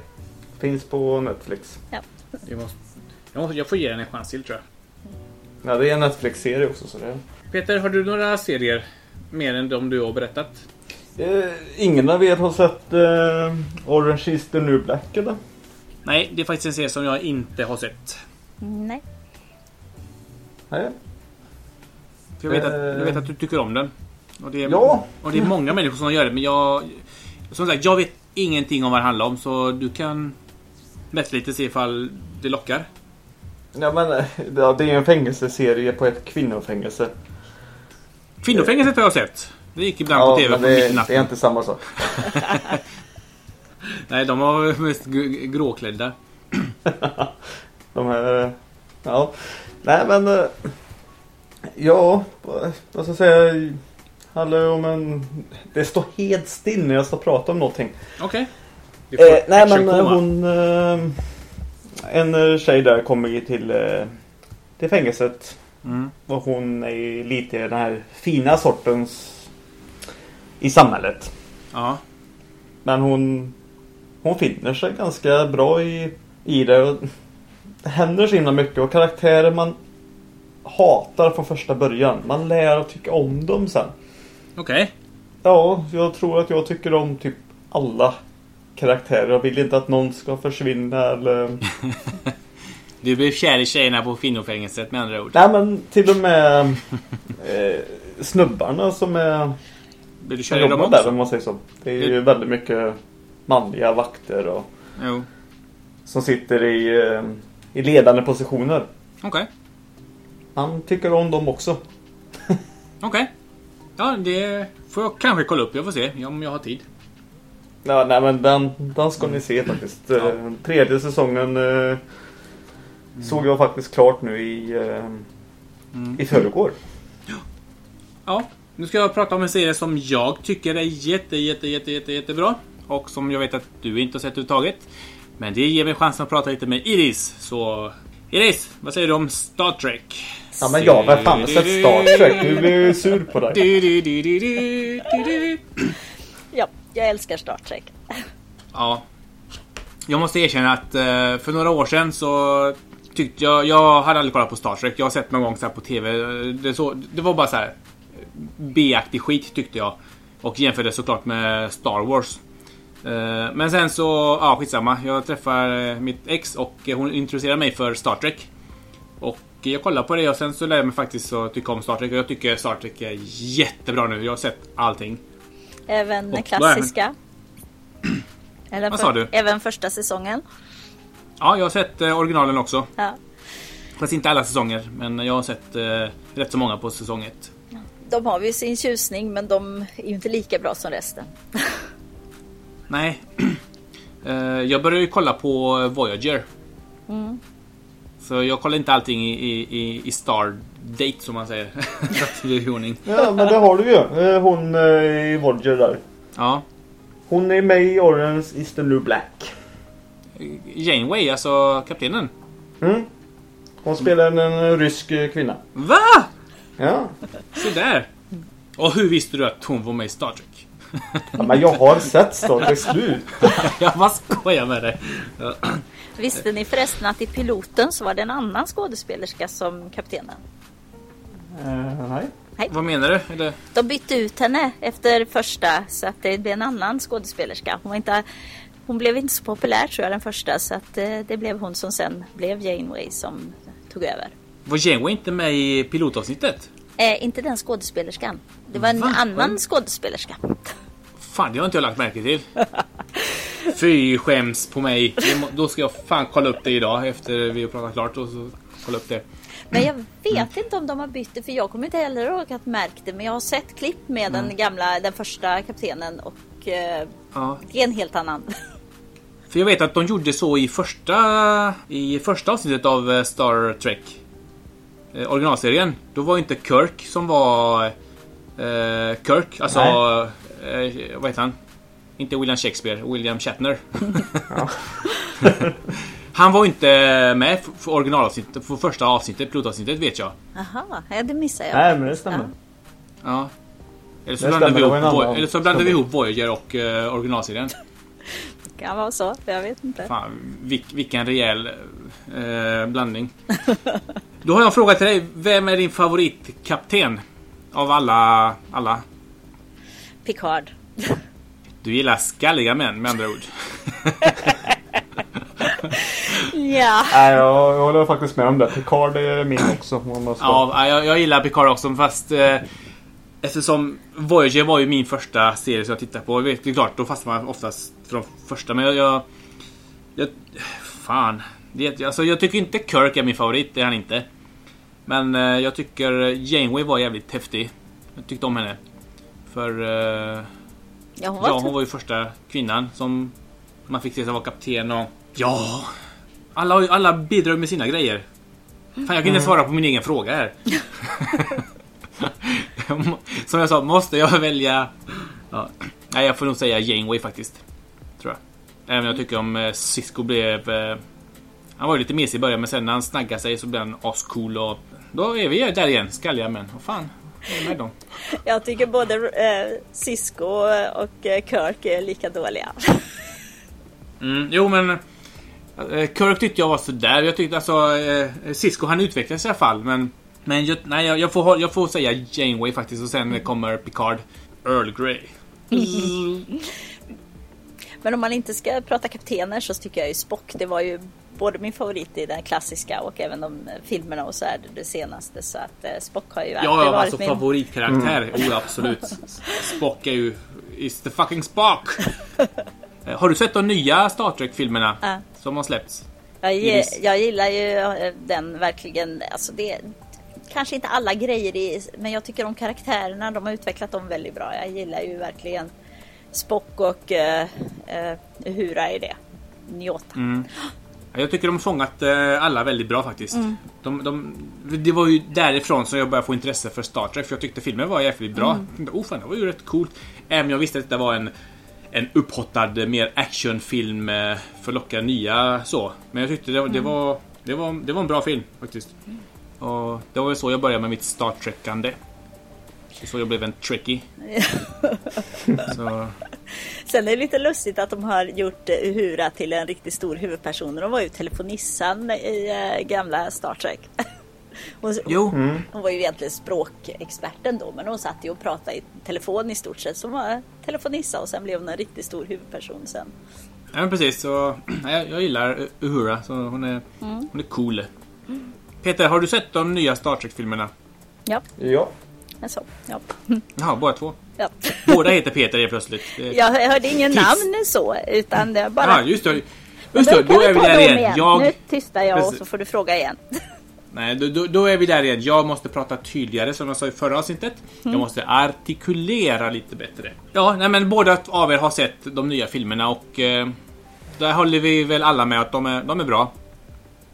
Finns på Netflix. Det måste, jag, måste, jag får ge den en chans till tror jag. Ja, det är en Netflix-serie också. Så det... Peter, har du några serier mer än de du har berättat? eh, ingen av er har sett eh, Orange is the new black eller? Nej, det är faktiskt en serie som jag inte har sett. Nej. Nej. För jag vet, att, Eh. jag vet att du tycker om den. Och det, är, Ja. och det är många människor som gör det, men jag... Som sagt, jag vet ingenting om vad det handlar om, så du kan berätta lite se ifall det lockar. Ja, men, eh, ja, det är en fängelseserie på ett kvinnofängelse. Kvinnofängelset har jag sett. Det gick ibland Ja, på TV på mitt det, det natten. är inte samma sak. *laughs* Nej, de var mest gråklädda. *laughs* De här... Ja. Nej men... Ja, vad ska jag säga? Handlar om en... Det står helt still när jag ska prata om någonting. Okej. Får Eh, nej men eh, hon... Eh, en eh, tjej där kommer ju till, eh, till fängelset. Mm. Och hon är lite den här fina sortens i samhället. Ja. Men hon, hon finner sig ganska bra i, i det. Och det händer så himla mycket och karaktärer man hatar från första början. Man lär att tycka om dem sen. Okej. Ja, jag tror att jag tycker om typ alla karaktärer. Jag vill inte att någon ska försvinna eller... *laughs* Du blev kär i tjejerna på kvinnofängelset med andra ord. Nej men till och med eh, snubbarna som är... Vill du köra i dem där också? om man säger så. Det är ju väldigt mycket manliga vakter och Jo. som sitter i, eh, i ledande positioner. Okej. Han tycker om dem också. Okej. Ja, det får jag kanske kolla upp. Jag får se om jag har tid. Ja, nej men den, den ska ni se faktiskt. Ja. Eh, Tredje säsongen eh, såg jag faktiskt klart nu i, eh, Mm. i förrgår. Ja, nu ska jag prata om en serie som jag tycker är jätte, jätte, jätte, jätte, jättebra. Och som jag vet att du inte har sett överhuvudtaget. Men det ger mig chansen att prata lite med Iris. Så Iris, vad säger du om Star Trek? Ja men jag har fan sett Star Trek. Nu jag sur på dig. Ja, jag älskar Star Trek. Ja. Jag måste erkänna att eh, för några år sedan så tyckte jag... Jag hade aldrig kollat på Star Trek. Jag har sett någon gång så här på TV. Det, så, det var bara så här B-aktig skit tyckte jag. Och jämförde såklart med Star Wars. Eh, Men sen så, ja skitsamma. Jag träffar eh, mitt ex och hon introducerar mig för Star Trek. Och jag kollar på det och sen så lär jag mig faktiskt att tycka om Star Trek. Och jag tycker Star Trek är jättebra nu. Jag har sett allting. Även Och- klassiska. *clears throat* Eller Vad sa du? Även första säsongen. Ja, jag har sett eh, originalen också. Ja. Fast inte alla säsonger. Men jag har sett eh, rätt så många på säsong ett. De har ju sin tjusning men de är ju inte lika bra som resten. *laughs* Nej. *clears throat* Eh, jag började ju kolla på Voyager. Så jag kollar inte allting i, i, i, Star Date som man säger. *laughs* Ja men det har du ju. Eh, Hon eh, i Roger där. Ja. Hon är med i Orange is the new black. Janeway, alltså kaptenen. Mm. Hon spelar en, en rysk eh, kvinna. Va? Ja. Så där. Och hur visste du att hon var med i Star Trek? ja men jag har sett Star Trek *laughs* slut. jag bara skojar med dig. Visste ni förresten att i piloten så var det en annan skådespelerska som kaptenen? Eh, nej. Vad menar du? Eller? De bytte ut henne efter första så att det blev en annan skådespelerska. Hon, var inte, hon blev inte så populär tror jag den första så att eh, det blev hon som sen blev Janeway som tog över. Var Janeway inte med i pilotavsnittet? Eh, inte den skådespelerskan. Det var en Va? annan skådespelerska. Fan, det har inte jag lagt märke till. *laughs* Fy skäms på mig. Då ska jag fan kolla upp det idag efter vi har pratat klart och så kolla upp det. Men jag vet inte om de har bytt det för jag kommer inte heller ihåg att märkt det. Men jag har sett klipp med den gamla, den första kaptenen och eh, Ja. det är en helt annan. *laughs* För jag vet att de gjorde så i första, i första avsnittet av eh, Star Trek. Eh, originalserien. Då var ju inte Kirk som var eh, Kirk. Alltså, eh, vad heter han? Inte William Shakespeare, William Shatner. *laughs* han var inte med för- för originalavsnittet, för första avsnittet, pilotavsnittet vet jag. Jaha, ja, det missar jag. Nej men det stämmer. Ja. Eller så Det blandade stämmer, vi det ihop, Voy- eller så blandade vi ihop Voyager och eh, originalserien. Kan vara så, jag vet inte. Fan, vilk, vilken rejäl eh, blandning. Då har jag en fråga till dig. Vem är din favoritkapten? Av alla, alla? Picard. Du gillar skalliga män med andra ord. *laughs* Ja. Nej jag, jag håller faktiskt med om det. Picard är min också. Ja, jag, jag gillar Picard också fast eh, Eftersom Voyager var ju min första serie som jag tittade på. Jag vet, det är klart, då fastnar man oftast för de första. Men jag... jag, jag fan. Det, alltså, jag tycker inte Kirk är min favorit, det är han inte. Men eh, jag tycker Janeway var jävligt häftig. Jag tyckte om henne. För... Eh, Ja, hon var, ja, hon var ju första kvinnan som man fick se som var kapten och... Ja! Alla, alla bidrar med sina grejer. Fan, jag kan inte svara på min egen fråga här. *laughs* som jag sa, måste jag välja... Ja. Nej, jag får nog säga Janeway faktiskt. Tror jag. Även jag tycker om eh, Cisco blev... Eh, han var ju lite mesig i början, men sen när han snaggade sig så blev han ascool och... Då är vi där igen, skalliga män. Vad fan, med dem? Jag tycker både eh, Cisco och eh, Kirk är lika dåliga. Mm, jo men... eh, Kirk tyckte jag var sådär. Jag tyckte alltså... Eh, Cisco han utvecklades i alla fall men... Men jag, nej, jag, jag, får, jag får säga Janeway faktiskt och sen kommer Picard. Earl Grey. *laughs* Men om man inte ska prata kaptener så tycker jag ju Spock. Det var ju både min favorit i den klassiska och även de eh, filmerna och så är det det senaste. Så att eh, Spock har ju alltid Ja, ja varit alltså min... favoritkaraktär. Oh, absolut. Spock är ju... Is the fucking Spock! *laughs* Eh, Har du sett de nya Star Trek-filmerna? Ja. Som har släppts? Jag, ge, jag gillar ju den verkligen. Alltså det, kanske inte alla grejer i, men jag tycker om karaktärerna. De har utvecklat dem väldigt bra. Jag gillar ju verkligen Spock och uh, uh, Uhura i det. Njota. Mm. *gasps* Ja, Jag tycker de har fångat eh, alla väldigt bra faktiskt. De, de, det var ju därifrån som jag började få intresse för Star Trek. För jag tyckte filmen var jävligt bra. Jag tänkte, Oh fan, det var ju rätt coolt. Även om jag visste att det var en, en upphottad, eh, mer actionfilm eh, för att locka nya så. Men jag tyckte det, det, var, det, var, det var en bra film faktiskt. Och det var väl så jag började med mitt Star Trek-ande. Det är så jag blev en Trekkie. *laughs* så, Sen är det lite lustigt att de har gjort eh, Uhura till en riktigt stor huvudperson. De var ju telefonissan i eh, gamla Star Trek. *laughs* Hon, jo, hon var ju egentligen språkexperten då men hon satt ju och pratade i telefon i stort sett. Så hon var telefonissa och sen blev hon en riktigt stor huvudperson sen. Ja men precis, så, *clears throat* jag, jag gillar Uhura. Så hon, är, hon är cool. Peter, har du sett de nya Star Trek-filmerna? Ja, Ja. Alltså, ja. Jaha, båda två. ja. Båda heter Peter helt plötsligt. *laughs* Jag hörde ingen Tyst. namn så, utan det är bara... Ja, just det. Just det, kan då är vi där igen. Jag, Nu tystar jag och Precis. så får du fråga igen. *laughs* nej, då, då, då är vi där igen. Jag måste prata tydligare som jag sa i förra avsnittet. Jag måste artikulera lite bättre. Ja, nej, men båda av er har sett de nya filmerna och eh, där håller vi väl alla med att de är, de är bra.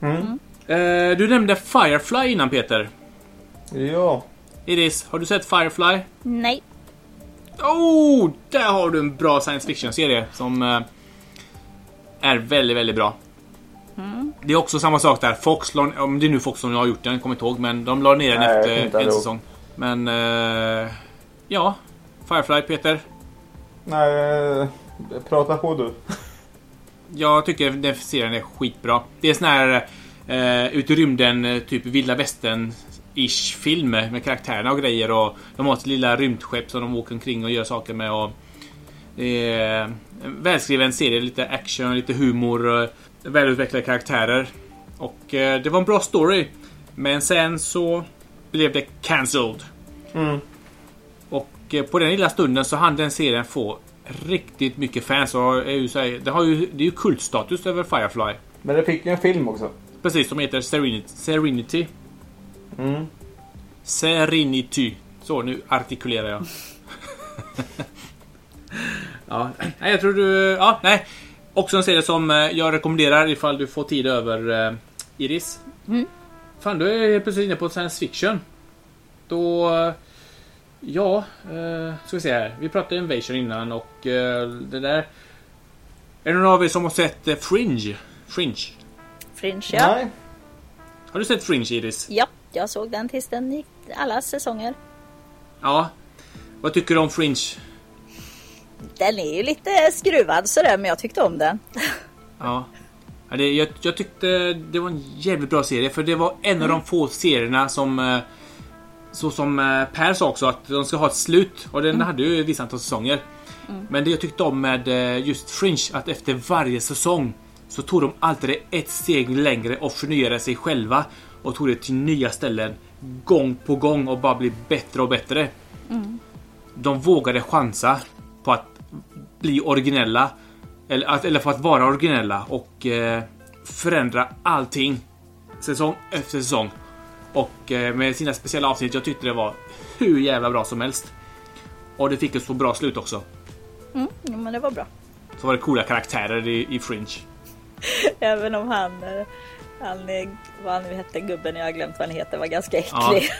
Mm. Eh, du nämnde Firefly innan Peter. Ja. Iris, har du sett Firefly? Nej. Oh, där har du en bra science fiction-serie som eh, är väldigt, väldigt bra. Det är också samma sak där. Fox, om det är nu Fox som har gjort den, jag kommer inte ihåg, men de la ner den Nej, efter en säsong. Men eh, ja, Firefly Peter. Nej, eh, prata på du. *laughs* Jag tycker den serien är skitbra. Det är sån här eh, ut i rymden, eh, typ vilda västern-ish film med karaktärerna och grejer och de har ett lilla rymdskepp som de åker omkring och gör saker med och en välskriven serie, lite action, lite humor, eh, välutvecklade karaktärer och eh, det var en bra story. Men sen så blev det cancelled. Mm. Och eh, på den lilla stunden så hann den serien få riktigt mycket fans. Och är ju så här, det, har ju, det är ju kultstatus över Firefly. Men det fick ju en film också. Precis, som heter Serenity. Serenity. Mm. Serenity. Så, nu artikulerar jag. *laughs* ja, nej, jag tror du... Ja, nej. Också en serie som eh, jag rekommenderar ifall du får tid över eh, Iris. Mm. Fan, du är helt plötsligt inne på science fiction. Då... eh, Ja, eh, ska vi se här. Vi pratade Invasion innan och eh, det där... Är det någon av er som har sett eh, Fringe? Fringe? Fringe, ja. Nej. Har du sett Fringe, Iris? Ja, jag såg den tills den gick alla säsonger. Ja. Vad tycker du om Fringe? Den är ju lite skruvad sådär, men jag tyckte om den. *laughs* Ja. ja det, jag, jag tyckte det var en jävligt bra serie för det var en av de få serierna som eh, så som eh, Per sa också att de ska ha ett slut och den hade ju vissa antal säsonger. Men det jag tyckte om med eh, just Fringe att efter varje säsong så tog de alltid ett steg längre och förnyade sig själva och tog det till nya ställen gång på gång och bara bli bättre och bättre. De vågade chansa på att bli originella eller, att, eller för att vara originella och eh, förändra allting säsong efter säsong. Och eh, med sina speciella avsnitt, jag tyckte det var hur jävla bra som helst. Och det fick ett så bra slut också. Mm, jo, men det var bra. Så var det coola karaktärer i, i Fringe. *laughs* Även om han, eh, han är- vad han nu hette, gubben, jag har glömt vad han heter, var ganska Ja. äcklig.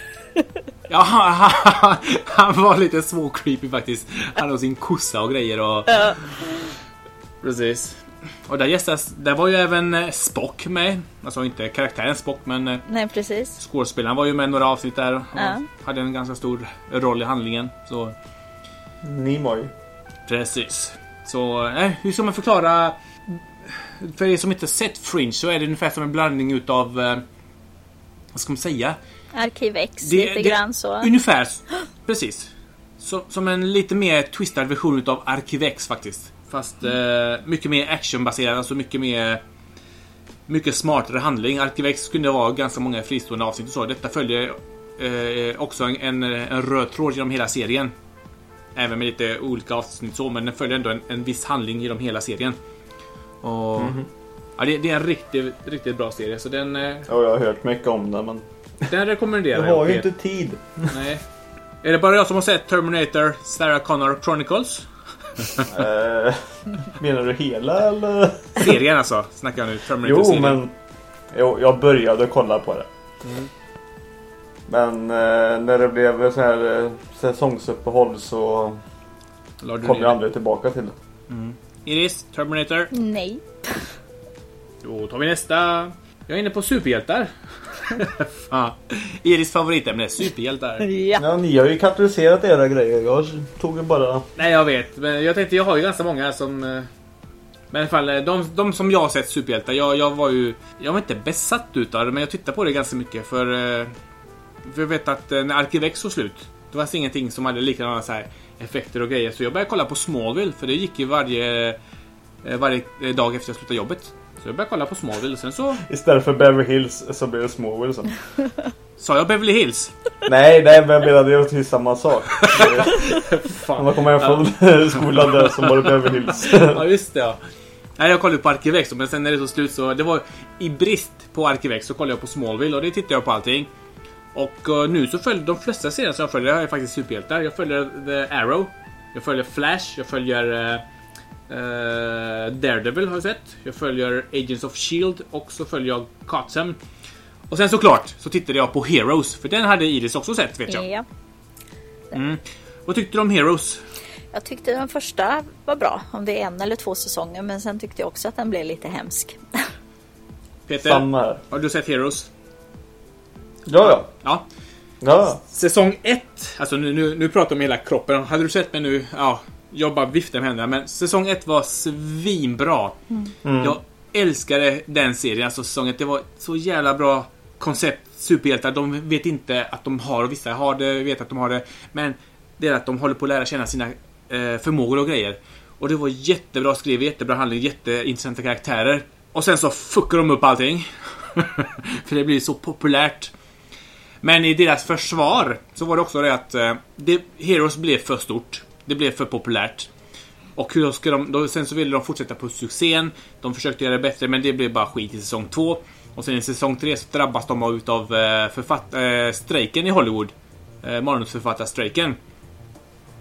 Ja, han, han, han var lite svår creepy faktiskt. Han har sin kossa och grejer och... Ja. Precis. Och där gästas, där var ju även eh, Spock med. Alltså inte karaktären Spock men eh, Nej, precis. skådespelaren var ju med i några avsnitt där och Ja. hade en ganska stor roll i handlingen. Så Nimoy. precis. Så eh, hur ska man förklara? För er som inte sett Fringe så är det ungefär som en blandning utav... Eh, vad ska man säga? Arkivex, Det- lite det- grann så. Ungefär, *gasps* precis. Så, som en lite mer twistad version utav Arkivex faktiskt. Fast eh, mycket mer actionbaserad, alltså mycket mer... Mycket smartare handling. Arkivex kunde vara ganska många fristående avsnitt och så. Detta följer eh, också en, en, en röd tråd genom hela serien. Även med lite olika avsnitt så, men den följer ändå en, en viss handling genom hela serien. Och... Ja, det, det är en riktigt, riktigt bra serie, så den, eh, Ja, jag har hört mycket om det men den rekommenderar jag har ju Peter. inte tid. Nej. Är det bara jag som har sett Terminator Sarah Connor Chronicles? *laughs* Eh, menar du hela eller? Serien alltså, snackar jag nu. Terminator Jo serien. men jo, jag började kolla på det. Men eh, när det blev så här eh, säsongsuppehåll så du kom jag aldrig tillbaka till det. Iris, Terminator. Nej. Då tar vi nästa. Jag är inne på superhjältar. *laughs* Fan. Iris favoritämne, superhjältar. *laughs* Ja. Ja, ni har ju kategoriserat era grejer. Jag tog ju bara... Nej, jag vet. Men jag tänkte, jag har ju ganska många som... eh, Men i alla fall, eh, de, de som jag har sett superhjältar, jag, jag var ju... Jag var inte besatt utav det, men jag tittade på det ganska mycket för... eh, För jag vet att när Arkivex tog slut, det fanns ingenting som hade likadana så här effekter och grejer. Så jag började kolla på Smallville, för det gick ju varje... eh, Varje eh, dag efter jag slutade jobbet. Så jag började kolla på Smallville. Sen så Istället för Beverly Hills så blir det Smallville sen. *laughs* sa jag Beverly Hills. nej, nej, men jag menade ju till samma sak. *laughs* Fan. man kommer hem från *laughs* skolan där så var det Beverly Hills. Ja, just det ja. Nej, jag kollade på Arkivex men sen när det tog slut så... Det var i brist på Arkivex så kollade jag på Smallville och det tittade jag på allting. Och eh, nu så följer de flesta serier som jag följer är faktiskt superhjältar. Jag följer The Arrow. Jag följer Flash. Jag följer eh, Daredevil har jag sett. Jag följer Agents of Shield och så följer jag Gotham. Och sen såklart så tittade jag på Heroes för den hade Iris också sett vet jag. Ja. Vad tyckte du om Heroes? Jag tyckte den första var bra, om det är en eller två säsonger. Men sen tyckte jag också att den blev lite hemsk. *laughs* Peter, Samma har du sett Heroes? Ja, ja. Ja. Ja, Säsong 1, alltså nu, nu, nu pratar vi om hela kroppen. Hade du sett mig nu, ja, jag bara viftar med händerna. Men säsong 1 var svinbra. Mm. Jag älskade den serien, alltså säsong 1. Det var så jävla bra koncept. Superhjältar, de vet inte att de har, och vissa har det, vet att de har det. Men det är att de håller på att lära känna sina eh, förmågor och grejer. Och det var jättebra skrivet, jättebra handling, jätteintressanta karaktärer. Och sen så fuckar de upp allting. *laughs* För det blir så populärt. Men i deras försvar så var det också det att eh, det, Heroes blev för stort. Det blev för populärt. Och hur ska de, då, sen så ville de fortsätta på succén. De försökte göra det bättre men det blev bara skit i säsong två. Och sen i säsong tre så drabbas de av utav eh, författ, eh, strejken i Hollywood. Eh, manusförfattarstrejken.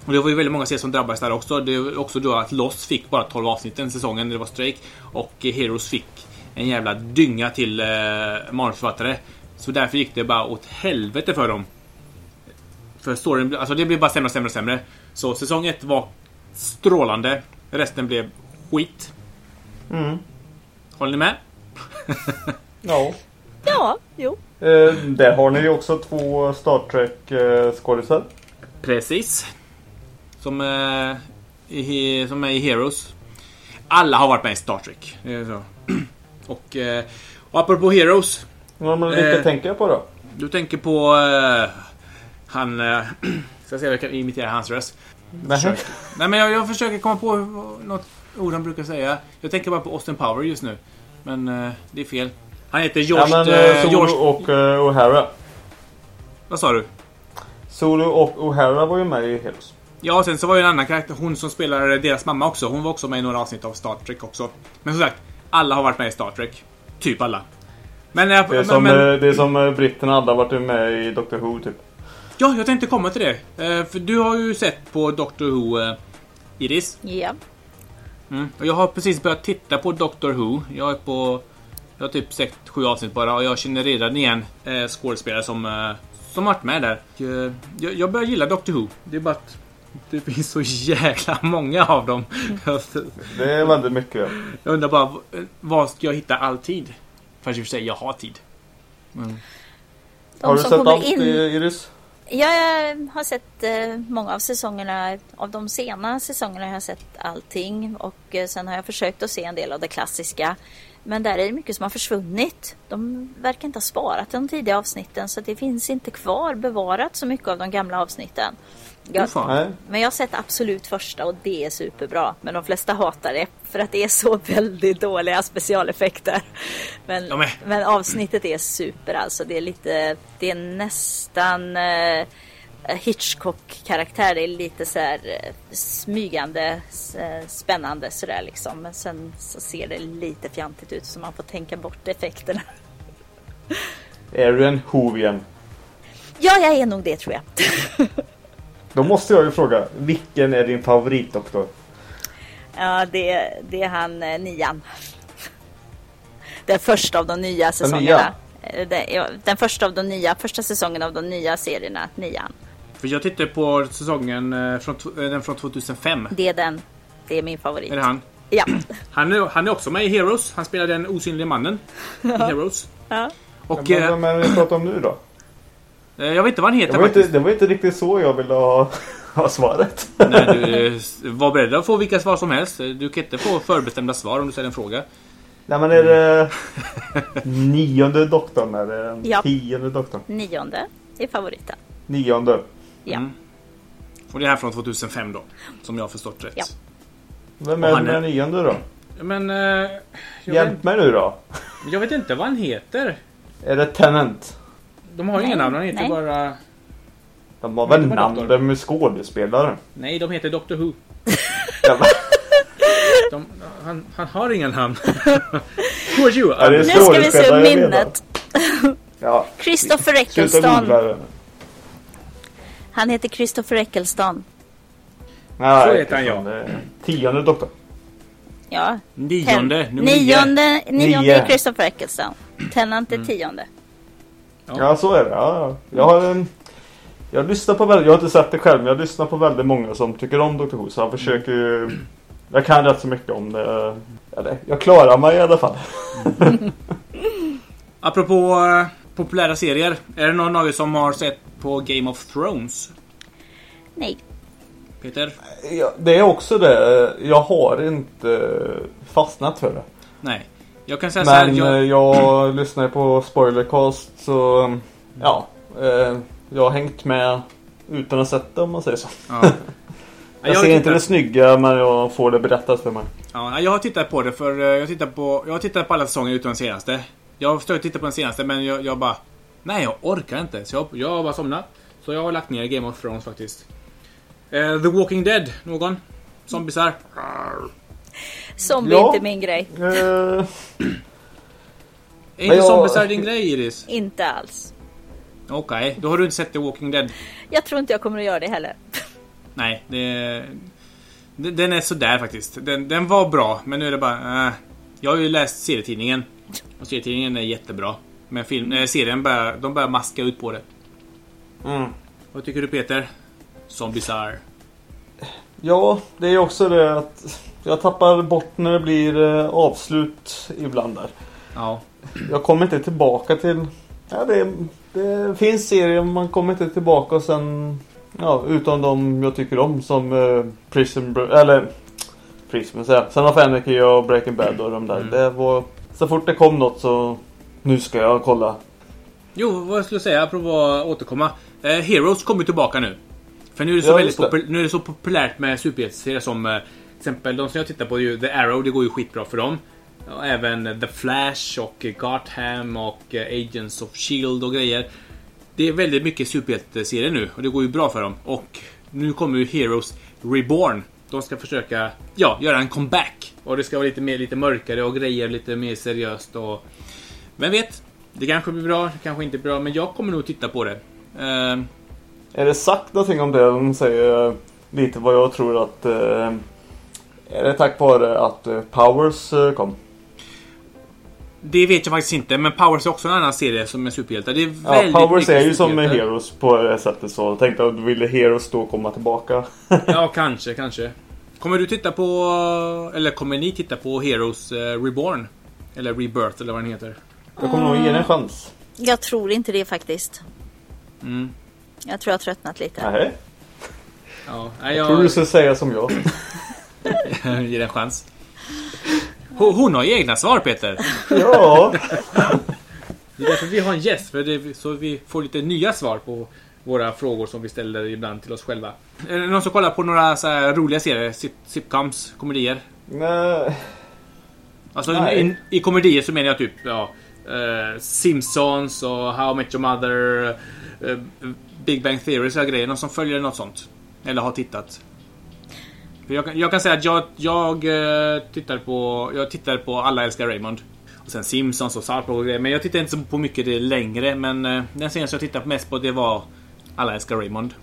Och det var ju väldigt många serier som drabbades där också. Det var också då att Lost fick bara 12 avsnitt den säsongen när det var strejk. Och Heroes fick en jävla dynga till eh, manusförfattare. Så därför gick det bara åt helvete för dem. För storyn, alltså det blev bara sämre och sämre och sämre. Så säsong 1 var strålande. Resten blev skit. Mm. Håller ni med? ja. Ja, jo. Eh, där har ni ju också två Star Trek eh. Precis. Som, eh, i, som är i Heroes. Alla har varit med i Star Trek. Det är så. *clears throat* Och, eh, och apropå Heroes. Vad man vilka Eh. tänker jag på då? Du tänker på eh, han... Eh, *clears throat* ska se om jag kan imitera hans röst. Nej. Nej men jag, jag försöker komma på något ord han brukar säga. Jag tänker bara på Austin Power just nu. Men eh, det är fel. Han heter Ja, George... men eh, eh, George och eh, O'Hara. vad sa du? Solo och O'Hara var ju med i Heroes. Ja, sen så var ju en annan karaktär, hon som spelar deras mamma också. Hon var också med i några avsnitt av Star Trek också. Men som sagt, alla har varit med i Star Trek. Typ alla. Men, jag, Det är men, som, men eh, det är som eh, britterna alla varit med i Doctor Who typ. ja, jag tänkte komma till det. Eh, för du har ju sett på Doctor Who, eh, Iris. Ja. Mm. Och jag har precis börjat titta på Doctor Who. Jag är på... Jag har typ sett sju avsnitt bara och jag känner redan igen eh, skådespelare som, eh, som varit med där. Och, eh, jag, jag börjar gilla Doctor Who. Det är bara att det finns så jäkla många av dem. Det är väldigt mycket. Jag undrar bara, var ska jag hitta all tid? Fast i och för sig, jag har tid. De har du som sett kommer allt in- Iris? Ja, jag har sett eh, många av säsongerna. Av de sena säsongerna har jag sett allting. Och eh, sen har jag försökt att se en del av det klassiska. Men där är det mycket som har försvunnit. De verkar inte ha sparat de tidiga avsnitten. Så det finns inte kvar bevarat så mycket av de gamla avsnitten. Jag. Nej. men jag har sett absolut första och det är superbra. Men de flesta hatar det för att det är så väldigt dåliga specialeffekter. Men, Ja, men- men avsnittet är super alltså. Det är lite, det är nästan eh, Hitchcock-karaktär. Det är lite så här eh, smygande, eh, spännande sådär liksom. Men sen så ser det lite fjantigt ut så man får tänka bort effekterna. Är du en Hovian? Ja, jag är nog det tror jag. *laughs* Då måste jag ju fråga, vilken är din favoritdoktor? Ja, det, det är han eh, nian. Den första av de nya säsongerna. Eh, Den, ja, den första av de nya, första säsongen av de nya serierna, nian. För jag tittade på säsongen eh, från, eh, den från 2005. Det är den. Det är min favorit. Är det han? Ja. *clears throat* Han är, han är också med i Heroes. Han spelar den osynliga mannen i *laughs* Heroes. ja. Och Men eh, vem är det vi pratar om nu då? Eh, jag vet inte vad han Det heter var, inte, faktiskt. det var inte riktigt så jag ville ha, *laughs* ha svaret. Nej, du, eh, var beredd att få vilka svar som helst. Du kan inte få förbestämda svar om du ställer en fråga. Nej men är det nionde doktorn eller *laughs* Ja. tionde doktorn? Nionde är favoriten. Nionde. Ja. Mm. Och det är här från 2005 då. Som jag har förstått rätt. Ja. Vem är han är- den nionde då? Men... eh, jag, Hjälp vet, mig nu då. jag vet inte vad han heter. Är det Tenant? De har ju inga namn, han heter nej. bara... De har väl namn, de är skådespelare. Nej, de heter Doctor Who. *laughs* De, han, han har inga namn. *laughs* Who are you? Ja, Nu ska vi se minnet. *laughs* Ja. Christopher Eccleston. Han heter Christopher Eccleston. Nej, Så heter han, ja. Tionde doktor. Ja. Nionde. Nionde, nionde Nio. är Christopher Eccleston. Tennant är Mm. tionde. Ja. Ja, så är det. Ja, ja. jag har en... Jag lyssnar på väldigt, jag har inte sett det själv men jag lyssnar på väldigt många som tycker om Dr. Who så jag försöker ju... Jag kan rätt så mycket om det. Eller, jag klarar mig i alla fall. *laughs* Apropå eh, populära serier. Är det någon av er som har sett på Game of Thrones? Nej. Peter? Ja, det är också det. Jag har inte fastnat för det. Nej. Jag kan säga så här. Men Jag, jag... jag *clears throat* lyssnar på Spoilercast så... Ja. Eh, jag har hängt med utan att sett det om man säger så. ja. *laughs* Jag, har ser inte det snygga men jag får det berättat för mig. ja, jag har tittat på det för eh, jag tittar på, jag har tittat på alla säsonger utom den senaste. Jag har försökt titta på den senaste men jag, jag bara... Nej, jag orkar inte. Så jag, jag har bara somnat. Så jag har lagt ner Game of Thrones faktiskt. Eh, The Walking Dead. Någon? Zombisar? Zombie Ja. är inte min grej. Eh, Är inte jag- zombisar din grej Iris? Inte alls. Okej, då har du inte sett The Walking Dead. Jag tror inte jag kommer att göra det heller. Nej, det... Den är sådär faktiskt. Den, den var bra, men nu är det bara... Äh. Jag har ju läst serietidningen. Och serietidningen är jättebra. Men film, äh, serien börjar, de börjar maska ut på det. mm. Vad tycker du Peter? Zombisar. Ja, det är också det att jag tappar bort när det blir eh, avslut ibland där. Ja. Jag kommer inte tillbaka till... Ja, det, det finns serier man kommer inte tillbaka och sen... Ja, utom de jag tycker om som eh, Prison Eller... Prison, säga. Sen of Anarchy och Breaking Bad och de där. Mm. Det var... Så fort det kom något så... Nu ska jag kolla. Jo, vad skulle jag säga apropå att återkomma. Eh, Heroes kommer tillbaka nu. För nu är det så, Ja, väldigt det. nu är det så populärt med superhjälteserier som eh, till exempel de som jag tittar på är ju The Arrow, det går ju skitbra för dem. Och även The Flash och Gotham och eh, Agents of Shield och grejer. Det är väldigt mycket superhjälteserier nu och det går ju bra för dem. Och nu kommer ju Heroes Reborn. De ska försöka, ja, göra en comeback. Och det ska vara lite mer, lite mörkare och grejer lite mer seriöst och... Vem vet? Det kanske blir bra, det kanske inte blir bra, men jag kommer nog titta på det. Uh... Är det sagt någonting om det? De säger lite vad jag tror att... uh är det tack vare att eh, Powers eh, kom? det vet jag faktiskt inte, men Powers är också en annan serie som är superhjältar. Det är Ja, väldigt Powers är ju som. Heroes på det sättet så jag tänkte att du ville Heroes då komma tillbaka. *laughs* Ja, kanske, kanske. Kommer du titta på, eller kommer ni titta på Heroes eh, Reborn? Eller Rebirth eller vad den heter. Jag kommer nog ge den en chans. Jag tror inte det faktiskt. Mm. Jag tror jag har tröttnat lite. Nej, Ja, nej, jag tror du jag skulle säga som jag. *laughs* ger en chans. Hon, hon har ju egna svar Peter. Ja, Det är därför vi har en gäst, för det, så vi får lite nya svar på våra frågor som vi ställer ibland till oss själva. Är det någon som kollar på några så här roliga serier? Sitcoms? Komedier? nej. Alltså Nej. i, i komedier så menar jag typ ja, eh, Simpsons och How I Met Your Mother, eh, Big Bang Theory så grejer. Någon som följer något sånt? Eller har tittat? Jag, kan- jag kan säga att jag, jag eh, tittar på Jag tittar på Alla älskar Raymond. Och sen Simpsons och Park och grejer. Men jag tittar inte så på mycket det längre. Men eh, den senaste jag tittade mest på det var Alla älskar Raymond.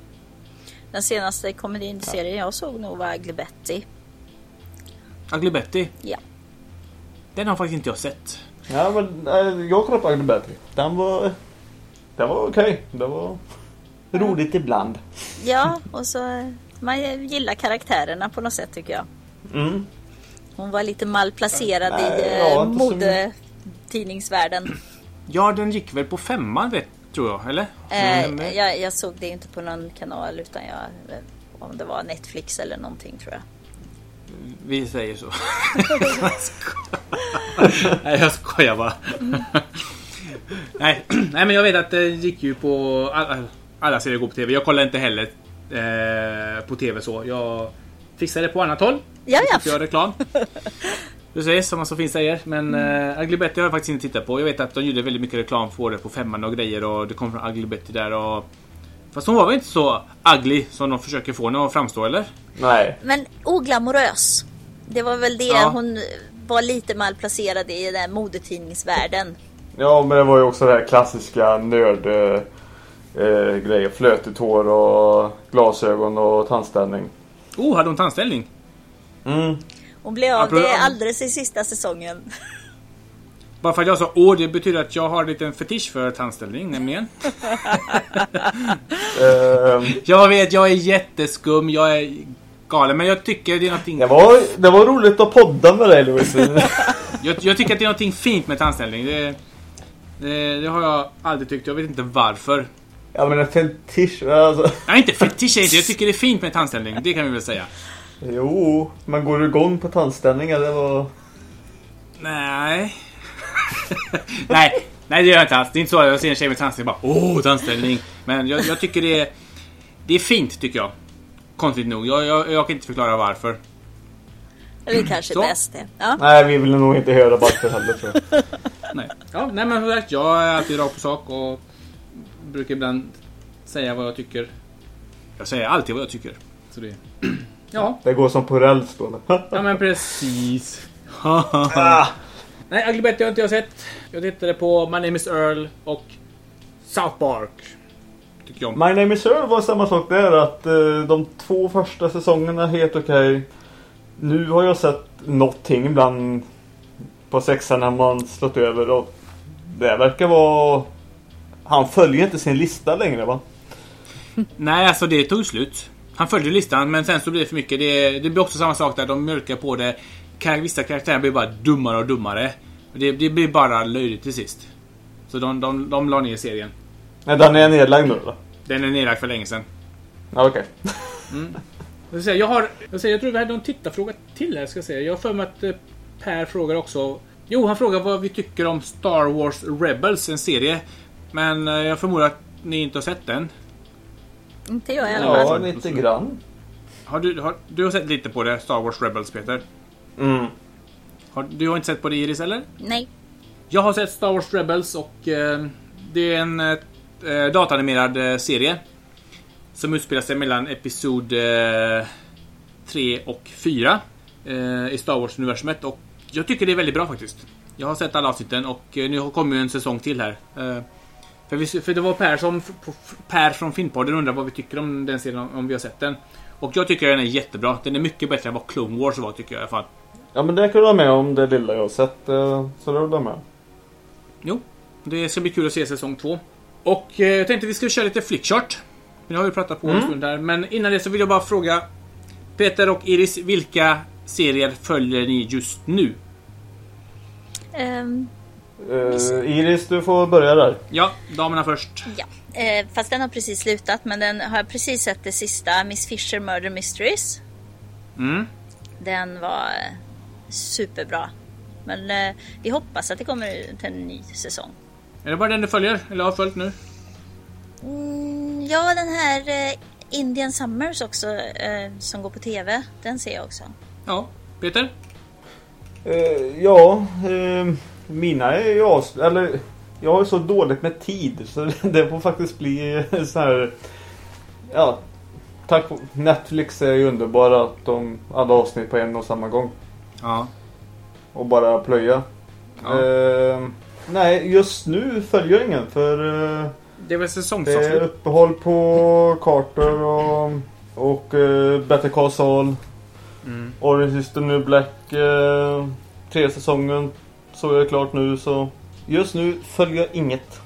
Den senaste komediserien jag såg nog var Ugly Betty. Ugly Betty. Ja. Den har faktiskt inte jag sett. Ja, men nej, jag kollade på Ugly Betty. Den var... Den var okej. Det var roligt ibland. Ja, och så eh, man gillar karaktärerna på något sätt tycker jag. Mm. Hon var lite malplacerad Nej, i ja, eh, så- modetidningsvärlden. Ja, den gick väl på femman vet, tror jag, eller? Mm, Eh, jag, jag såg det inte på någon kanal utan jag, eh, om det var Netflix eller någonting tror jag. Vi säger så. *laughs* Nej, jag skojar bara. Nej, *clears throat* nej, men jag vet att det gick ju på... Alla, alla serier går på TV. Jag kollar inte heller eh, på TV så. Jag fixar det på annat håll. Ja, ja. Göra reklam. Precis, som man så fint säger. Men mm. Ugly Betty har jag faktiskt inte tittat på. Jag vet att de gjorde väldigt mycket reklam för det på femman och grejer och det kom från Ugly Betty där och... Fast hon var väl inte så ugly som de försöker få henne att framstå eller? Nej. Men oglamorös. Det var väl det ja. hon var lite malplacerad i den modetidningsvärlden. Ja, men det var ju också det här klassiska nörd... Eh, grejer. Flötigt hår och glasögon och tandställning. Oh, hade hon tandställning? Mm. Hon blev av det alldeles i sista säsongen. *laughs* Bara för att jag sa åh, det betyder att jag har en liten fetisch för tandställning nämligen. *laughs* Ehm. jag vet, jag är jätteskum, jag är galen, men jag tycker det är någonting... Det var, det var roligt att podda med dig Louise. *laughs* jag, jag, tycker att det är någonting fint med tandställning. Det, det, det, har jag aldrig tyckt, jag vet inte varför. Ja men en fetisch, alltså. *laughs* Nej inte fetisch inte, jag tycker det är fint med tandställning, det kan vi väl säga. Jo, men går du igång på tandställning eller vad? Nej. *laughs* nej, nej det gör jag inte alls. Det är inte så att jag ser en tjej med tandställning bara åh tandställning. Men jag, jag, tycker det är, det är fint tycker jag. Konstigt nog. Jag, jag, jag kan inte förklara varför. Det är kanske så. bäst det. Ja. Nej, vi vill nog inte höra varför heller tror jag. *laughs* nej. Ja, nej men som jag är alltid rakt på sak och brukar ibland säga vad jag tycker. Jag säger alltid vad jag tycker. Så det... *clears throat* Ja. Det går som på räls då. ja men precis. ah. Nej, Ugly Betty har inte jag sett. Jag tittade på My Name Is Earl och South Park. Tycker jag. My Name Is Earl var samma sak där. Att uh, de två första säsongerna är helt okej. Okay. Nu har jag sett någonting ibland på sexan när man slått över. Och det verkar vara... Han följer inte sin lista längre va? Nej, alltså det tog slut. Han följde listan men sen så blir det för mycket. Det, det blir också samma sak där. De mjölkar på det. Vissa karaktärer blir bara dummare och dummare. Det, det blir bara löjligt till sist. Så de, de, de la ner serien. Nej, den är nedlagd nu då? Den är nedlagd för länge sedan. Ja, okej. Okay. mm. Jag, har, jag, säger, jag tror vi hade någon tittarfråga till här. Ska jag, säga. jag har för mig att eh, Per frågar också. Jo, han frågar vad vi tycker om Star Wars Rebels, en serie. Men eh, jag förmodar att ni inte har sett den. Inte jag i alla fall. Ja, lite grann. Har du, har, du har sett lite på det, Star Wars Rebels, Peter? Mm. Har, du har inte sett på det, Iris, eller? Nej. Jag har sett Star Wars Rebels och eh, det är en eh, datanimerad eh, serie. Som utspelar sig mellan Episod 3 och 4 eh, i Star Wars-universumet. Och jag tycker det är väldigt bra faktiskt. Jag har sett alla avsnitten och eh, nu kommer ju en säsong till här. För, vi, för det var Per, som, per från Filmpodden undrar vad vi tycker om den serien, om vi har sett den. Och jag tycker den är jättebra. Den är mycket bättre än vad Clone Wars var tycker jag i alla fall. Ja men det kan jag hålla med om det lilla jag har sett. Eh, så det håller jag med. Jo, det ska bli kul att se säsong två. Och eh, jag tänkte vi skulle köra lite flickchart. Nu har vi pratat på mm. en stund där. Men innan det så vill jag bara fråga Peter och Iris, vilka serier följer ni just nu? Um, Uh, Iris, du får börja där. Ja, damerna först. Ja, uh, fast den har precis slutat. Men den har jag precis sett det sista. Miss Fisher Murder Mysteries. Mm. Den var uh, superbra. Men vi hoppas att det kommer ut en ny säsong. Är det bara den du följer? Eller har följt nu? Mm, ja, den här Indian Summers också. som går på TV. Den ser jag också. Ja, Peter? ja, mina är ju as... Eller jag har så dåligt med tid så *laughs* det får faktiskt bli *laughs* så här... Ja, tack Netflix är ju underbara att de alla avsnitt på en och samma gång. Ja. Och bara plöja. Ja. Eh, nej, just nu följer jag ingen för... Eh, det är väl säsongsavsnitt? Det är uppehåll på Carter och, och eh, Better Call Saul. Mm. Orange is the New Black. Eh, tre säsongen så är det klart nu så just nu följer jag inget.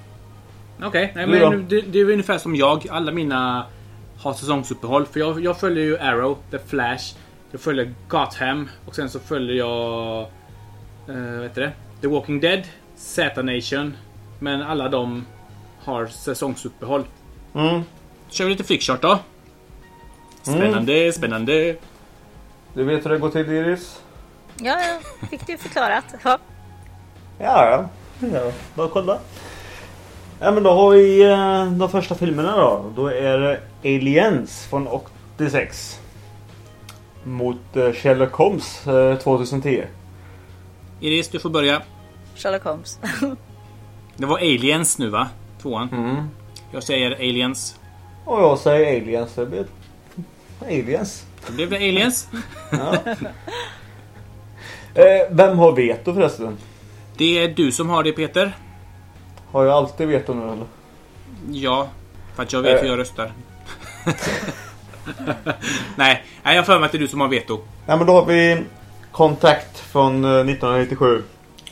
Okej, okay, men det, det är ungefär som jag. Alla mina har säsongsuppehåll. För jag, jag följer ju Arrow, The Flash. Jag följer Gotham och sen så följer jag... Uh, vad heter det? The Walking Dead, Z-Nation. Men alla de har säsongsuppehåll. Mm. Kör vi lite flickchart då. Spännande, mm. spännande. Du vet hur det går till Iris? Ja, jag fick det förklarat. Ja. Ja, ja. Bara kolla. Ja men då har vi eh, de första filmerna då. Då är det Aliens från 86. Mot eh, Sherlock Holmes 2010. Iris, du får börja. Sherlock Holmes. *laughs* Det var Aliens nu va? Tvåan. Mm. Jag säger Aliens. Och jag säger aliens. Det blir aliens. Då blev det Aliens. Ja. *laughs* eh, vem har veto förresten? Det är du som har det Peter. Har jag alltid veto nu eller? Ja, för att jag vet Eh. hur jag röstar. nej, nej, jag har för mig att det är du som har veto. Ja men då har vi Contact från eh, 1997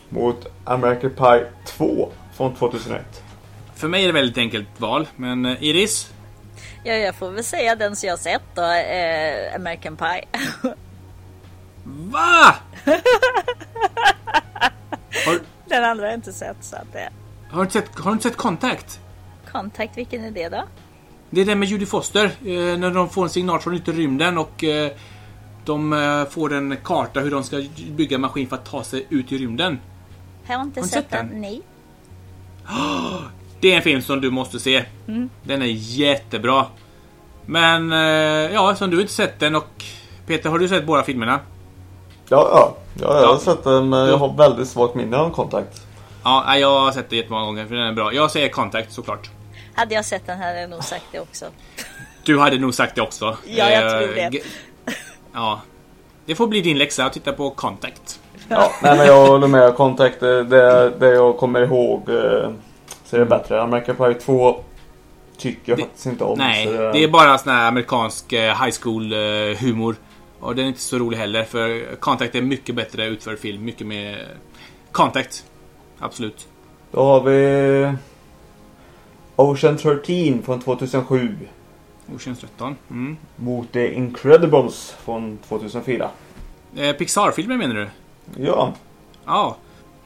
mot American Pie 2 från 2001. För mig är det väldigt enkelt val, men eh, Iris? ja, jag får väl säga den som jag har sett då. Eh, American Pie. Va? *laughs* Den andra har jag inte sett så att det... har, du inte sett, har du inte sett Contact? Contact, vilken är det då? Det är den med Judy Foster. Eh, när de får en signal från yttre rymden och eh, de eh, får en karta hur de ska bygga en maskin för att ta sig ut i rymden. Jag har inte Har sett sett den. den? Nej. *gasps* Det är en film som du måste se. Den är jättebra. Men eh, ja, som du inte sett den och Peter, har du sett båda filmerna? Ja, ja. ja jag har sett den men jag har väldigt svagt minne av Contact. Ja, jag har sett det jättemånga gånger för den är bra. Jag säger Contact såklart. Hade jag sett den hade jag nog sagt det också. Du hade nog sagt det också. Ja, jag Eh, tror det. Ja. Det får bli din läxa att titta på Contact. Ja, nej men jag håller med. Contact, det, det, det jag kommer ihåg eh, så är det bättre. American Pie 2 tycker jag Det- faktiskt inte om. Nej, så det är bara sån här amerikansk eh, high school eh, humor. Och den är inte så rolig heller för Contact är mycket bättre utförd film. Mycket mer Contact. Absolut. Då har vi Ocean 13 från 2007 Oceans 13. Mm. mot The Incredibles från 2004. Eh, Pixar-filmer menar du? Ja, Ja.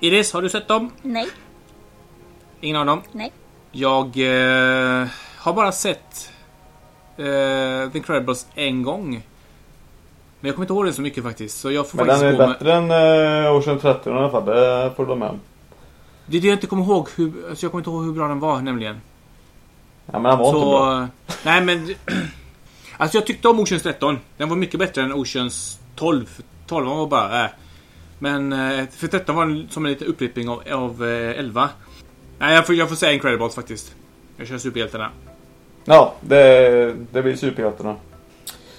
Iris, har du sett dem? Nej, Ingen av dem? nej. Jag eh, har bara sett eh, The Incredibles en gång. Men jag kommer inte ihåg den så mycket faktiskt. Så jag får men den faktiskt är gå med... bättre än eh, Ocean 13 i alla fall. Det får du med. Det är det jag inte kommer ihåg. Hur, alltså jag kommer inte ihåg hur bra den var nämligen. Ja men den var inte bra. Så... Nej men... *clears throat* Alltså jag tyckte om Oceans 13. Den var mycket bättre än Oceans 12. För 12 var bara... Äh. Men eh, för 13 var den som en liten upprepning av, av eh, 11. Nej jag får, jag får säga Incredibles faktiskt. Jag kör superhjältarna. Ja, det, det blir superhjältarna.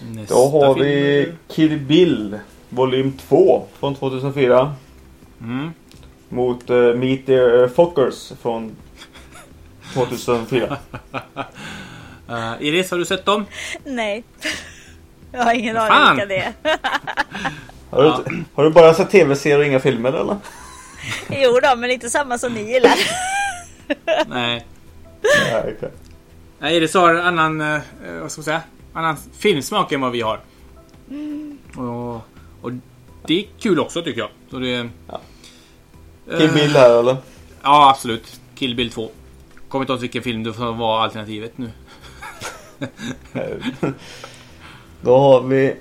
Nästa Då har film. vi Kill Bill volym 2 från 2004 Mm. mot uh, Meet the Fockers från 2004. *laughs* Eh, Iris, har du sett dem? Nej. Jag har ingen aning vilka det är. *laughs* Har du, har du bara sett tv-serier och inga filmer eller? *laughs* Jo då, men inte samma som ni gillar. Nej. Nej, okej. Nej, Iris har annan, eh, vad ska man säga, annan filmsmak än vad vi har. Och, och det är kul också tycker jag. Så det, Ja. Eh, Kill Bill här eller? Ja, absolut. Kill Bill 2. Kommer inte ihåg vilken film det får vara alternativet nu. *laughs* Då har vi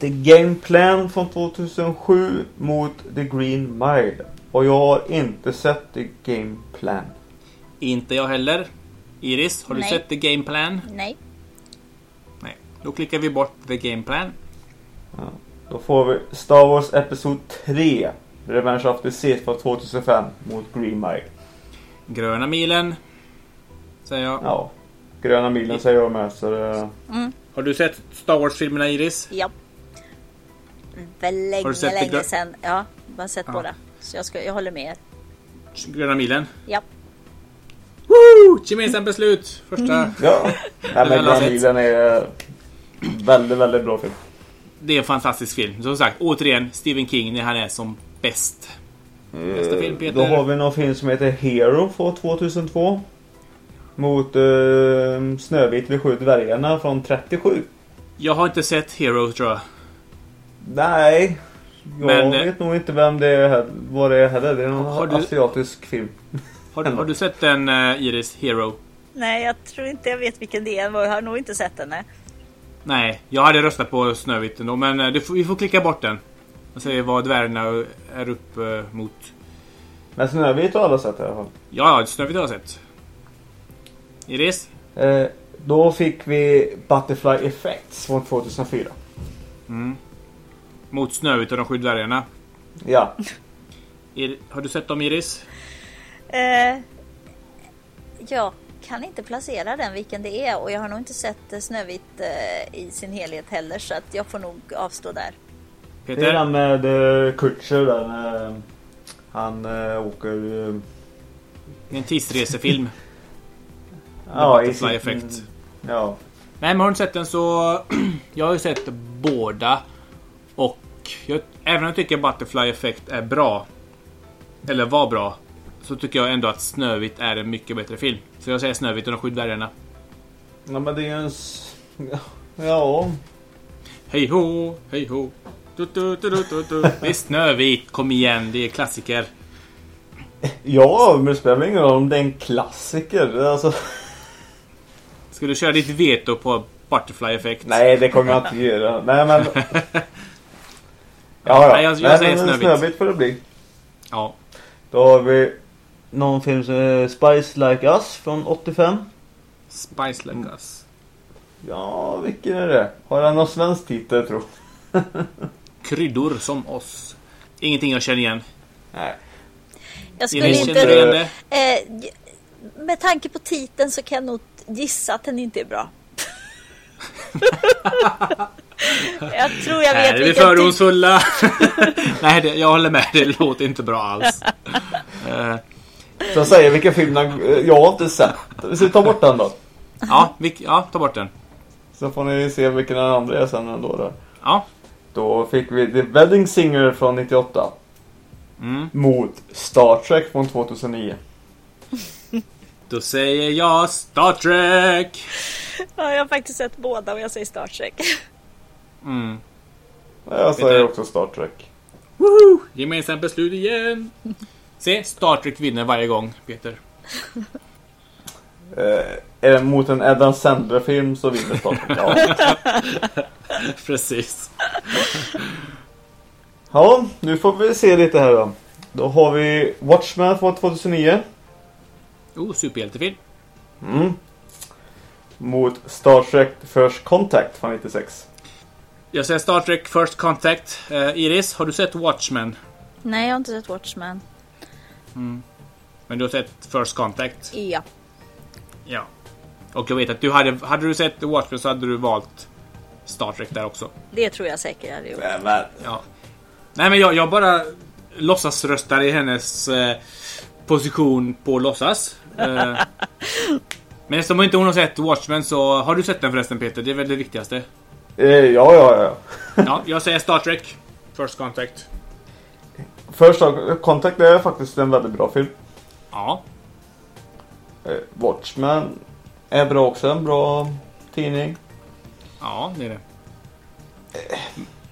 The Game Plan från 2007 mot The Green Mile. Och jag har inte sett The Game Plan. Inte jag heller. Iris, har du Nej. sett The Game Plan? Nej. Då klickar vi bort The Game Plan. Då får vi Star Wars Episod 3. Revenge of the Sith från 2005 mot Green Mile. Gröna milen. Säger jag. Ja. Gröna milen säger jag med så det... Har du sett Star Wars-filmerna Iris? Ja. Väl länge, Har du sett det länge sedan. Ja, bara sett Ja. båda. Så jag, ska, jag håller med er. Gröna milen? Ja. Woo! Gemensamt beslut! Första. Ja. Nej men har jag Gröna milen är *clears throat* väldigt, väldigt bra film. Det är en fantastisk film. Som sagt, återigen Stephen King när han är som bäst. Nästa film, Peter. Då har vi någon film som heter Hero från 2002. Mot uh, Snövit de sju dvärgarna från 37. Jag har inte sett Hero tror jag. Nej. Jag Men, eh, vet nog inte vem det är, vad det är heller. Det är någon Har du- asiatisk film. Har, har du sett den uh, Iris Hero? Nej, jag tror inte jag vet vilken det är. Jag har nog inte sett den. Nej. Nej, jag hade röstat på Snövit ändå men eh, det får, vi får klicka bort den. Och se vad dvärgarna är upp eh, mot. Men Snövit har alla sett i alla fall. Ja, ja, Snövit har jag sett. Iris? Eh, då fick vi Butterfly Effects från 2004. Mot Snövit och de sju dvärgarna. Ja. Ir- Har du sett dem Iris? Eh, jag kan inte placera den vilken det är och jag har nog inte sett eh, Snövit eh, i sin helhet heller så att jag får nog avstå där. Det är Peter? den med uh, Kutcher där när han eh, åker... eh, Det är en tidsresefilm. *laughs* ja, Butterfly Effect. Ja. Nej men har du sett den så... *clears throat* jag har ju sett båda. Och jag, även om jag tycker Butterfly Effect är bra. Eller var bra. Så tycker jag ändå att Snövit är en mycket bättre film. Så jag säger Snövit och de sju dvärgarna. ja, men det är en... s- *laughs* Ja. Hej ho, hej ho. Du, du, du, du, du, du. Det är Snövit, kom igen, det är klassiker. Ja, men det spelar ingen roll om det är en klassiker. Alltså, *laughs* Ska du köra ditt veto på Butterfly Effect? nej, det kommer jag inte göra. Nej, men... *laughs* Ja, ja. Nej, jag- jag nej, säger men Snövit. Snövit får det bli. Ja. Då har vi någon film som är Spice Like Us från 85. Spice Like Us. Ja, vilken är det? Har den någon svensk titel tro? *laughs* Kryddor som oss. Ingenting jag känner igen. Nej. Jag skulle Iris inte... igen det? Eh, med tanke på titeln så kan jag nog gissa att den inte är bra. *laughs* jag tror jag vet är vi vilken typ- fördomsfulla. *laughs* Nej, det, jag håller med. Det låter inte bra alls. Eh, Så jag säger vilken film den, jag har inte sett. Så ta bort den då. ja, ja, ta bort den. Så får ni se vilken den andra är sen ändå då. Ja. Då fick vi The Wedding Singer från 98. Mm. Mot Star Trek från 2009. Då säger jag Star Trek. Ja, jag har faktiskt sett båda och jag säger Star Trek. Mm. Jag säger också Star Trek. Woohoo! Gemensamt beslut igen. Se, Star Trek vinner varje gång, Peter. *laughs* Eh, är det mot en Adam Sandler-film så vinner Star Trek. Ja. *laughs* Precis. *laughs* ja, nu får vi se lite här då. Då har vi Watchmen från 2009. Oh, superhjältefilm. Mm. Mot Star Trek First Contact från 96. Jag säger Star Trek First Contact. Eh, Iris, har du sett Watchmen? Nej, jag har inte sett Watchmen. Men du har sett First Contact? Ja. Ja. Och jag vet att du hade, hade du sett Watchmen så hade du valt Star Trek där också. Det tror jag säkert jag hade gjort. Ja. Nej men jag, jag bara låtsas röstar i hennes eh, position på låtsas. Eh, *laughs* men eftersom inte hon har sett Watchmen så har du sett den förresten Peter? Det är väl det viktigaste. eh, ja, ja, ja. Ja, jag säger Star Trek. First Contact. First Contact är faktiskt en väldigt bra film. Ja. Eh, Watchmen är bra också. En bra tidning. Ja, det är det.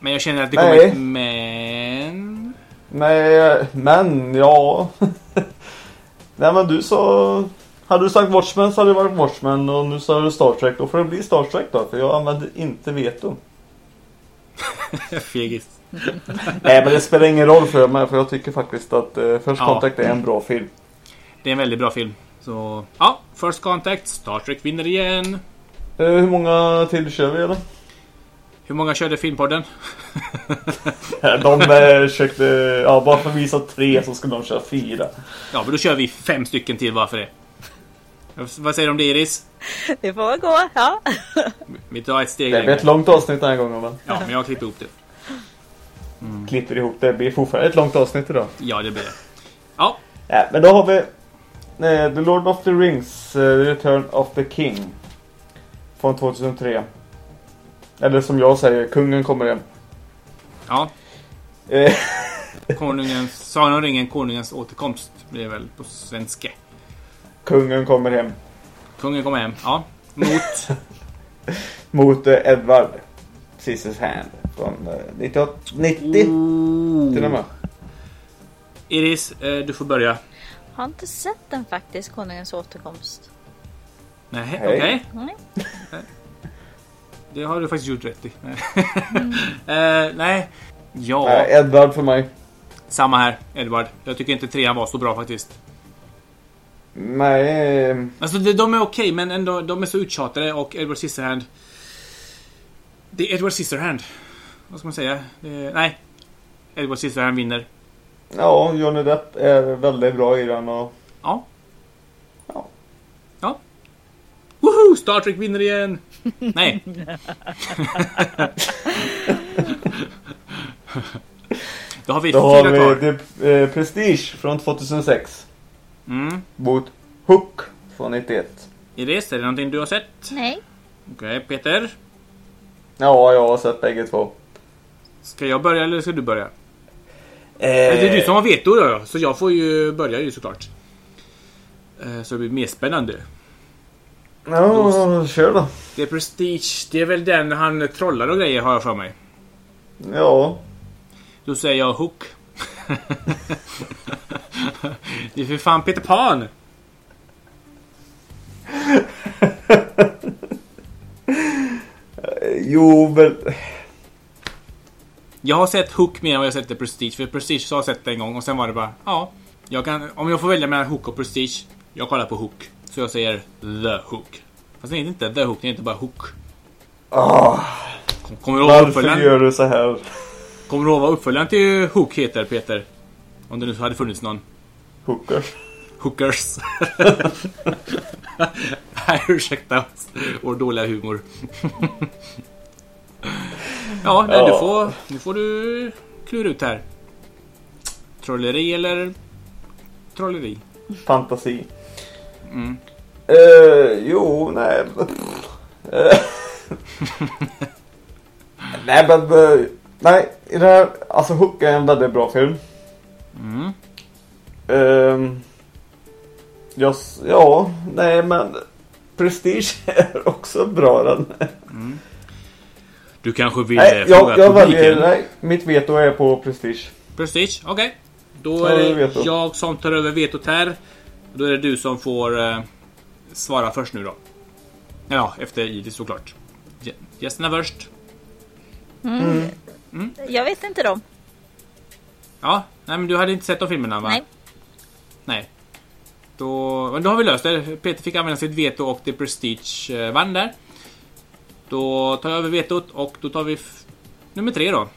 Men jag känner att det kommer ett men. Nej, men ja. *laughs* Nej men du sa... Hade du sagt Watchmen så hade det varit Watchmen och nu sa du Star Trek. Då får det bli Star Trek då för jag använder inte veto. *laughs* Fegis. Nej men det spelar ingen roll för mig för jag tycker faktiskt att uh, First Ja. Contact är en bra film. Det är en väldigt bra film. Så ja, First Contact. Star Trek vinner igen. Eh, hur många till kör vi eller? Hur många körde Filmpodden? *laughs* De eh, försökte, ja bara för att visa tre så ska de köra fyra. Ja, men då kör vi fem stycken till bara för det. Vad säger du om det Iris? Det får gå, ja. Vi tar ett steg Det blir ett långt avsnitt den här gången men. Ja, men jag klipper ihop det. Mm. Klipper ihop det. Det blir fortfarande ett långt avsnitt idag. Ja, det blir det. Ja. ja men då har vi eh, The Lord of the Rings, uh, The Return of the King. Från 2003. Eller som jag säger, kungen kommer hem. Ja. Eh. *laughs* Konungens, Sagan om ringen, konungens återkomst blir väl på svenska. Kungen kommer hem. Kungen kommer hem, ja. Mot? *laughs* Mot eh, Edvard. Sisters hand. 19, 1990 Ooh. till och med. Iris, eh, du får börja. Har inte sett den faktiskt, Konungens återkomst. Nej, okej. Okay. Mm. Eh, det har du faktiskt gjort rätt i. Nej. Mm. uh, *laughs* nej. Ja. Nej, Edvard för mig. Samma här, Edvard. Jag tycker inte trean var så bra faktiskt. Nej. Alltså de, de är okej, okay, men ändå, de är så uttjatade och Edward Scissorhand. Det är Edward Scissorhand. Vad ska man säga? Det, nej. Edward Scissorhand vinner. Ja, Johnny Depp är väldigt bra i den och... Ja. Ja. Ja. Woho! Star Trek vinner igen! Nej. *laughs* Då har vi Då har vi. The eh, Prestige från 2006. Mm. Mot Hook från 91. Iris, är det någonting du har sett? Nej. Okej, Peter. Ja, jag har sett bägge två. Ska jag börja eller ska du börja? Eh, Det är du som har veto då, så jag får ju börja ju såklart. Eh, Så det blir mer spännande. Ja, kör då. Det är Prestige, det är väl den han trollar och grejer har jag för mig. Ja. Då säger jag Hook. *laughs* det är för fan Peter Pan! *laughs* Jo, men... Jag har sett Hook mer än vad jag sett The Prestige. För Prestige så har jag sett det en gång och sen var det bara, ja. Jag kan, om jag får välja mellan Hook och Prestige. Jag kollar på Hook. Så jag säger The Hook. Fast det är inte The Hook, det är inte bara Hook. Ah, Kommer du ihåg varför uppföljaren, gör du så här? kommer du ihåg vad uppföljaren till Hook heter Peter? Om det nu hade funnits någon. Hookers. Hookers. *laughs* Nej, ursäkta oss. Vår dåliga humor. Ja, nej, du Ja. får, nu får du klura ut här. Trolleri eller trolleri? Fantasi. Mm. Eh, jo, nej. Eh. *laughs* nej, men... eh, nej, i det här... Alltså Hook är en väldigt bra film. Mm. Ehm, ja, s- ja, nej men... Prestige *laughs* är också bra den. Du kanske vill Nej, eh, fråga jag, jag publiken? väljer... Nej, mitt veto är på Prestige. Prestige, okej. Då Ja, är det det vet jag. som tar över vetot här. Då är det du som får eh, svara först nu då. Ja, efter Iris såklart. Gä- Gästerna först. Jag vet inte dem. Ja, nej men du hade inte sett de filmerna va? Nej. Nej. Då, men då har vi löst det. Peter fick använda sitt veto och The Prestige eh, vann där. Då tar jag över vetot och då tar vi nummer tre då.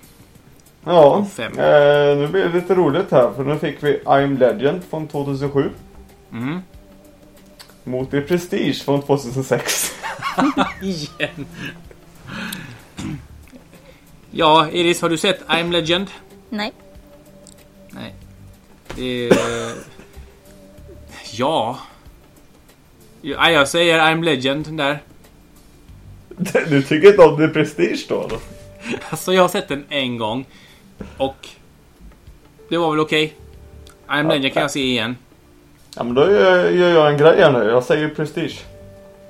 Ja, Fem. eh, nu blir det lite roligt här för nu fick vi I'm Legend från 2007 Mm. mot The Prestige från 2006. *laughs* Igen. Ja, Iris, har du sett I'm Legend? Nej. Nej. Det är... Ja, jag säger I'm Legend där. *laughs* du tycker inte om The Prestige då? Eller? Alltså jag har sett den en gång. Och... Det var väl okej. I'm Legend kan jag se igen. Ja men då gör, gör jag en grej här nu. Jag säger Prestige.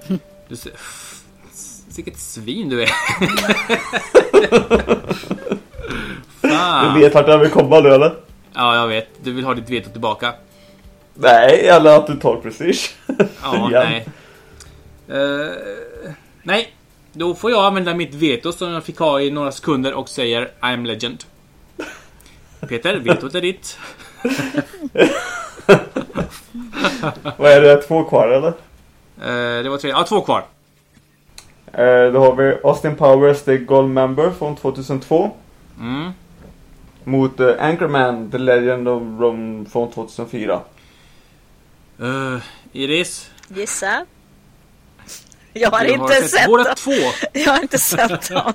*laughs* Du ser... *laughs* Vilket svin du är. Fan. Du vet vart jag vill komma nu eller? Ja, jag vet. Du vill ha ditt veto tillbaka. Nej, eller att du tar Prestige. Ja, nej. Eh, nej, då får jag använda mitt veto som jag fick ha i några sekunder och säger I'm legend. Peter, vetot är ditt. Vad är det? Två kvar eller? Eh, det var tre. Ja, två kvar. Eh, då har vi Austin Powers The Gold Member från 2002. Mm. Mot eh, Anchorman The Legend of Rome från 2004. Eh, Iris, Gissa. Jag har inte sett båda dem. två. Jag har inte sett *laughs* dem.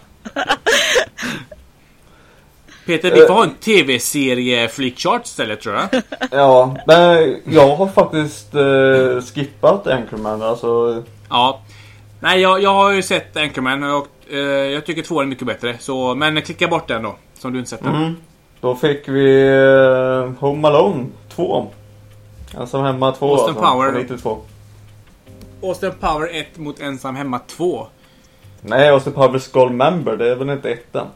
Peter, vi får ha en tv-serie flickchart istället tror jag. *laughs* Ja, men jag har faktiskt eh, skippat Anchorman. Alltså, Ja. Nej, jag, jag har ju sett Anchorman och eh, jag tycker två är mycket bättre. Så, men klicka bort den då. Som du inte sett den. mm. Då fick vi eh, Home Alone 2. Ensam hemma 2 Austin alltså, Power. från 92. Austin Power 1 mot Ensam Hemma 2. Nej, Austin Powers Gold Member. Det är väl inte ettan?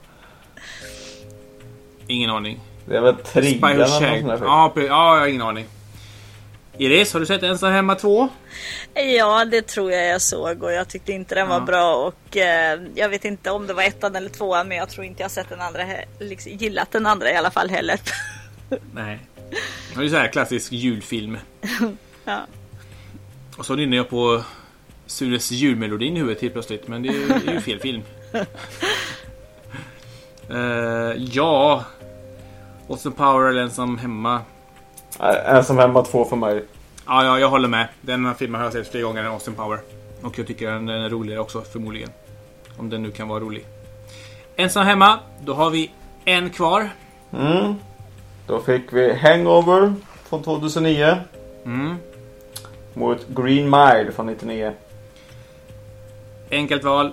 Ingen aning. Det är väl trean eller något. Ja, jag har ingen aning. Iris, har du sett Ensam Hemma 2? Ja, det tror jag jag såg och jag tyckte inte den var Ja. bra och eh, jag vet inte om det var ettan eller tvåan men jag tror inte jag sett den andra, liksom, gillat den andra i alla fall heller. *laughs* Nej. Det är så här klassisk julfilm. ja. Och så nynnar jag på Sures julmelodin i huvudet helt plötsligt. Men det är ju, det är ju fel film. *laughs* Eh, ja. Austin Power eller Ensam hemma. Äh, Ensam hemma två för mig. Ja, ja, jag håller med. Den här filmen har jag sett flera gånger än Austin Power. Och jag tycker den är roligare också, förmodligen. Om den nu kan vara rolig. Ensam hemma, då har vi en kvar. Mm. Då fick vi Hangover från 2009 Mm. Mot Green Mile från 99. Enkelt val,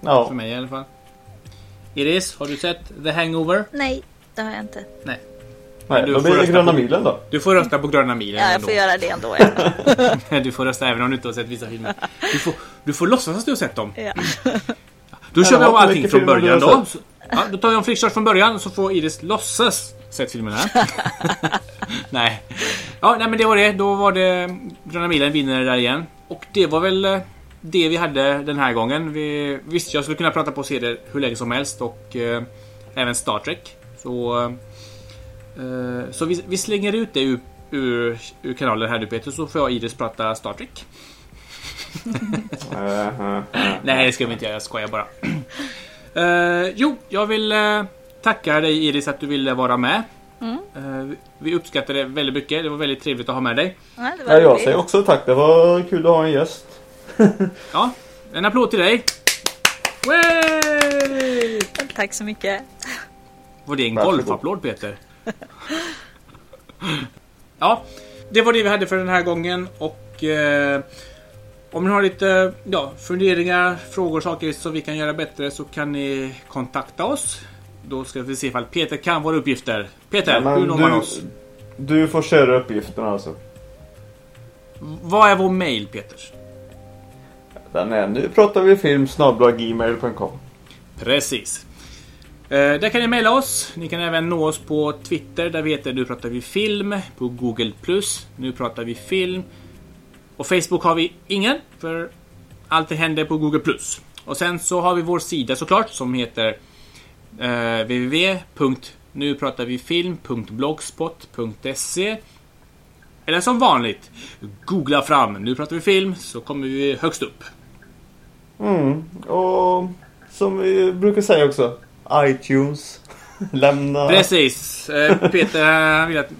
för Ja, mig i alla fall. Iris, har du sett The Hangover? Nej, det har jag inte. Nej. nej, du då får blir det rösta Gröna på- milen då. Du får rösta på Gröna milen Ja, jag ändå. får göra det ändå. Ja. *laughs* Du får rösta även om du inte har sett vissa filmer. Du får, du får låtsas att du har sett dem. Ja. Då kör vi om allting från början då. Ja, då tar vi om flickstart från början så får Iris låtsas sett filmerna. *laughs* nej. Ja, nej men det var det. Då var det Gröna milen vinner där igen. Och det var väl eh, det vi hade den här gången. Vi, visst, jag skulle kunna prata på serier hur länge som helst och eh, även Star Trek. Så, eh, så vi, vi slänger ut det ur, ur, ur kanalen här du Peter så får jag och Iris prata Star Trek. *laughs* Nej, det ska vi inte göra. Jag skojar bara. *laughs* Eh, jo, jag vill eh, tacka dig Iris att du ville vara med. Eh, vi- vi uppskattar det väldigt mycket. Det var väldigt trevligt att ha med dig. Ja, det var Ja, jag säger också tack. Det var kul att ha en gäst. *laughs* Ja, en applåd till dig. Way! Tack så mycket. Var det en golfapplåd Peter? *laughs* ja, det var det vi hade för den här gången och om ni har lite ja, funderingar, frågor, saker som vi kan göra bättre så kan ni kontakta oss. Då ska vi se ifall Peter kan våra uppgifter. Peter, Ja, hur når man du, oss? du får köra uppgifterna alltså. Vad är vår mail Peter? Den är nu pratar vi film gmail.com. Precis. Eh, där kan ni mejla oss. Ni kan även nå oss på Twitter. Där vi heter Nu pratar vi film. På Google Plus. Nu pratar vi film. Och Facebook har vi ingen. För allt det händer på Google. Och sen så har vi vår sida såklart som heter eh, www.nupratarvifilm.blogspot.se Eller som vanligt, googla fram Nu pratar vi film så kommer vi högst upp. Mm. Och som vi brukar säga också. iTunes. *laughs* Lämna... Precis. Eh, Peter vill att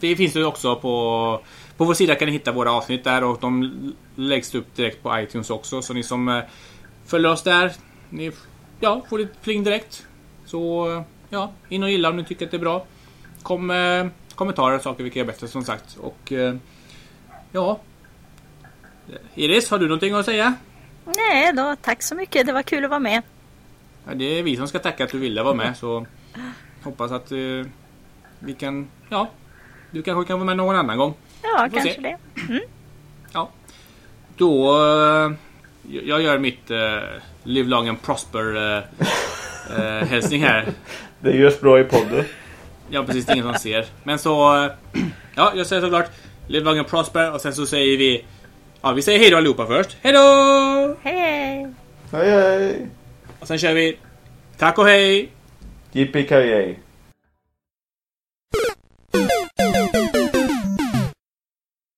det finns ju också på på vår sida kan ni hitta våra avsnitt där och de läggs upp direkt på iTunes också. Så ni som eh, följer oss där, ni ja, får lite pling direkt. Så eh, ja, in och gilla om ni tycker att det är bra. Kom eh, kommentarer, saker vi kan göra bättre som sagt. Och eh, ja. Iris, har du någonting att säga? Nej då, tack så mycket. Det var kul att vara med. Ja, det är vi som ska tacka att du ville vara med så hoppas att vi kan, ja, du kanske kan vara med någon annan gång. Ja, kanske se. det. Ja. Då, eh, jag gör mitt eh, Live long and prosper eh, eh, hälsning här. *laughs* Det görs bra i podden. Ja precis, det är ingen som ser. Men så, *clears throat* ja jag säger såklart Live long and prosper och sen så säger vi, ja vi säger hej då allihopa först. Hej då! Hej! Hej hej! Och sen kör vi, tack och hej! Yippee